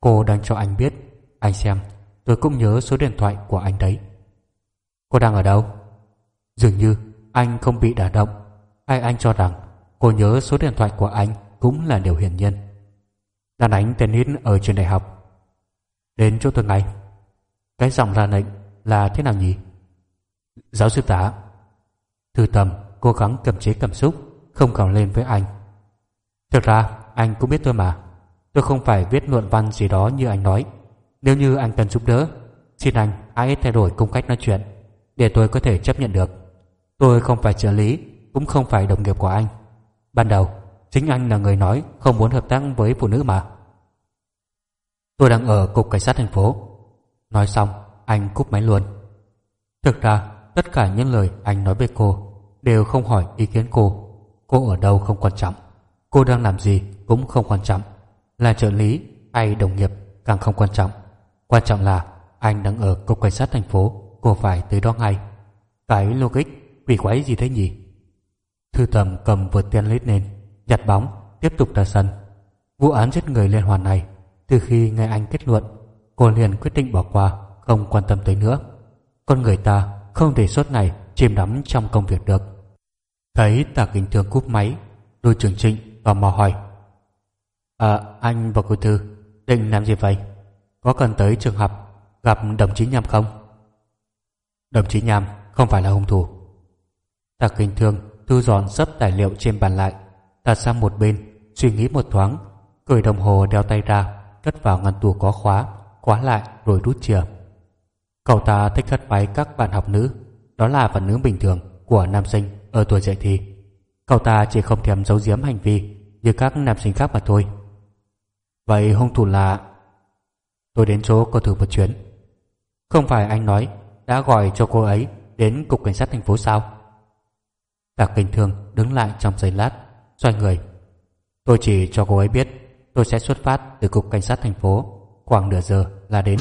A: Cô đang cho anh biết. Anh xem, tôi cũng nhớ số điện thoại của anh đấy. Cô đang ở đâu? Dường như anh không bị đả động. Hay anh cho rằng cô nhớ số điện thoại của anh cũng là điều hiển nhiên. Đang đánh tennis ở trường đại học. Đến chỗ tôi ngay. Cái giọng ra lệnh là thế nào nhỉ? Giáo sư tả. Thư tầm cố gắng kiềm chế cảm xúc, không gào lên với anh. Thực ra, anh cũng biết tôi mà. Tôi không phải viết luận văn gì đó như anh nói. Nếu như anh cần giúp đỡ, xin anh hãy thay đổi cung cách nói chuyện để tôi có thể chấp nhận được. Tôi không phải trợ lý, cũng không phải đồng nghiệp của anh. Ban đầu, chính anh là người nói không muốn hợp tác với phụ nữ mà. Tôi đang ở cục cảnh sát thành phố. Nói xong, anh cúp máy luôn. Thực ra, tất cả những lời anh nói với cô đều không hỏi ý kiến cô. Cô ở đâu không quan trọng. Cô đang làm gì cũng không quan trọng. Là trợ lý hay đồng nghiệp càng không quan trọng. Quan trọng là anh đang ở cục cảnh sát thành phố, cô phải tới đó ngay. Cái logic quỷ quái gì thế nhỉ? Thư tầm cầm vượt tennis lên, nhặt bóng, tiếp tục ra sân. Vụ án giết người liên hoàn này, từ khi nghe anh kết luận, cô liền quyết định bỏ qua, không quan tâm tới nữa. Con người ta không thể suốt ngày chìm đắm trong công việc được. Thấy tạ kính thường cúp máy, đôi trường trịnh và mò hỏi. À, anh và cô Thư, định làm gì vậy? Có cần tới trường học gặp đồng chí Nham không? Đồng chí Nham không phải là hung thủ. tạ kính thương thu dọn sấp tài liệu trên bàn lại, đặt sang một bên, suy nghĩ một thoáng, cởi đồng hồ đeo tay ra, cất vào ngăn tủ có khóa, khóa lại rồi rút chìa. Cậu ta thích cất váy các bạn học nữ, đó là phần nữ bình thường của nam sinh ở tuổi dậy thì. Cậu ta chỉ không thèm giấu giếm hành vi như các nam sinh khác mà thôi. Vậy hung thủ là... Tôi đến chỗ cô thử một chuyến. Không phải anh nói đã gọi cho cô ấy đến cục cảnh sát thành phố sao? Tạc Kinh Thương đứng lại trong giây lát, xoay người. Tôi chỉ cho cô ấy biết tôi sẽ xuất phát từ cục cảnh sát thành phố khoảng nửa giờ là đến.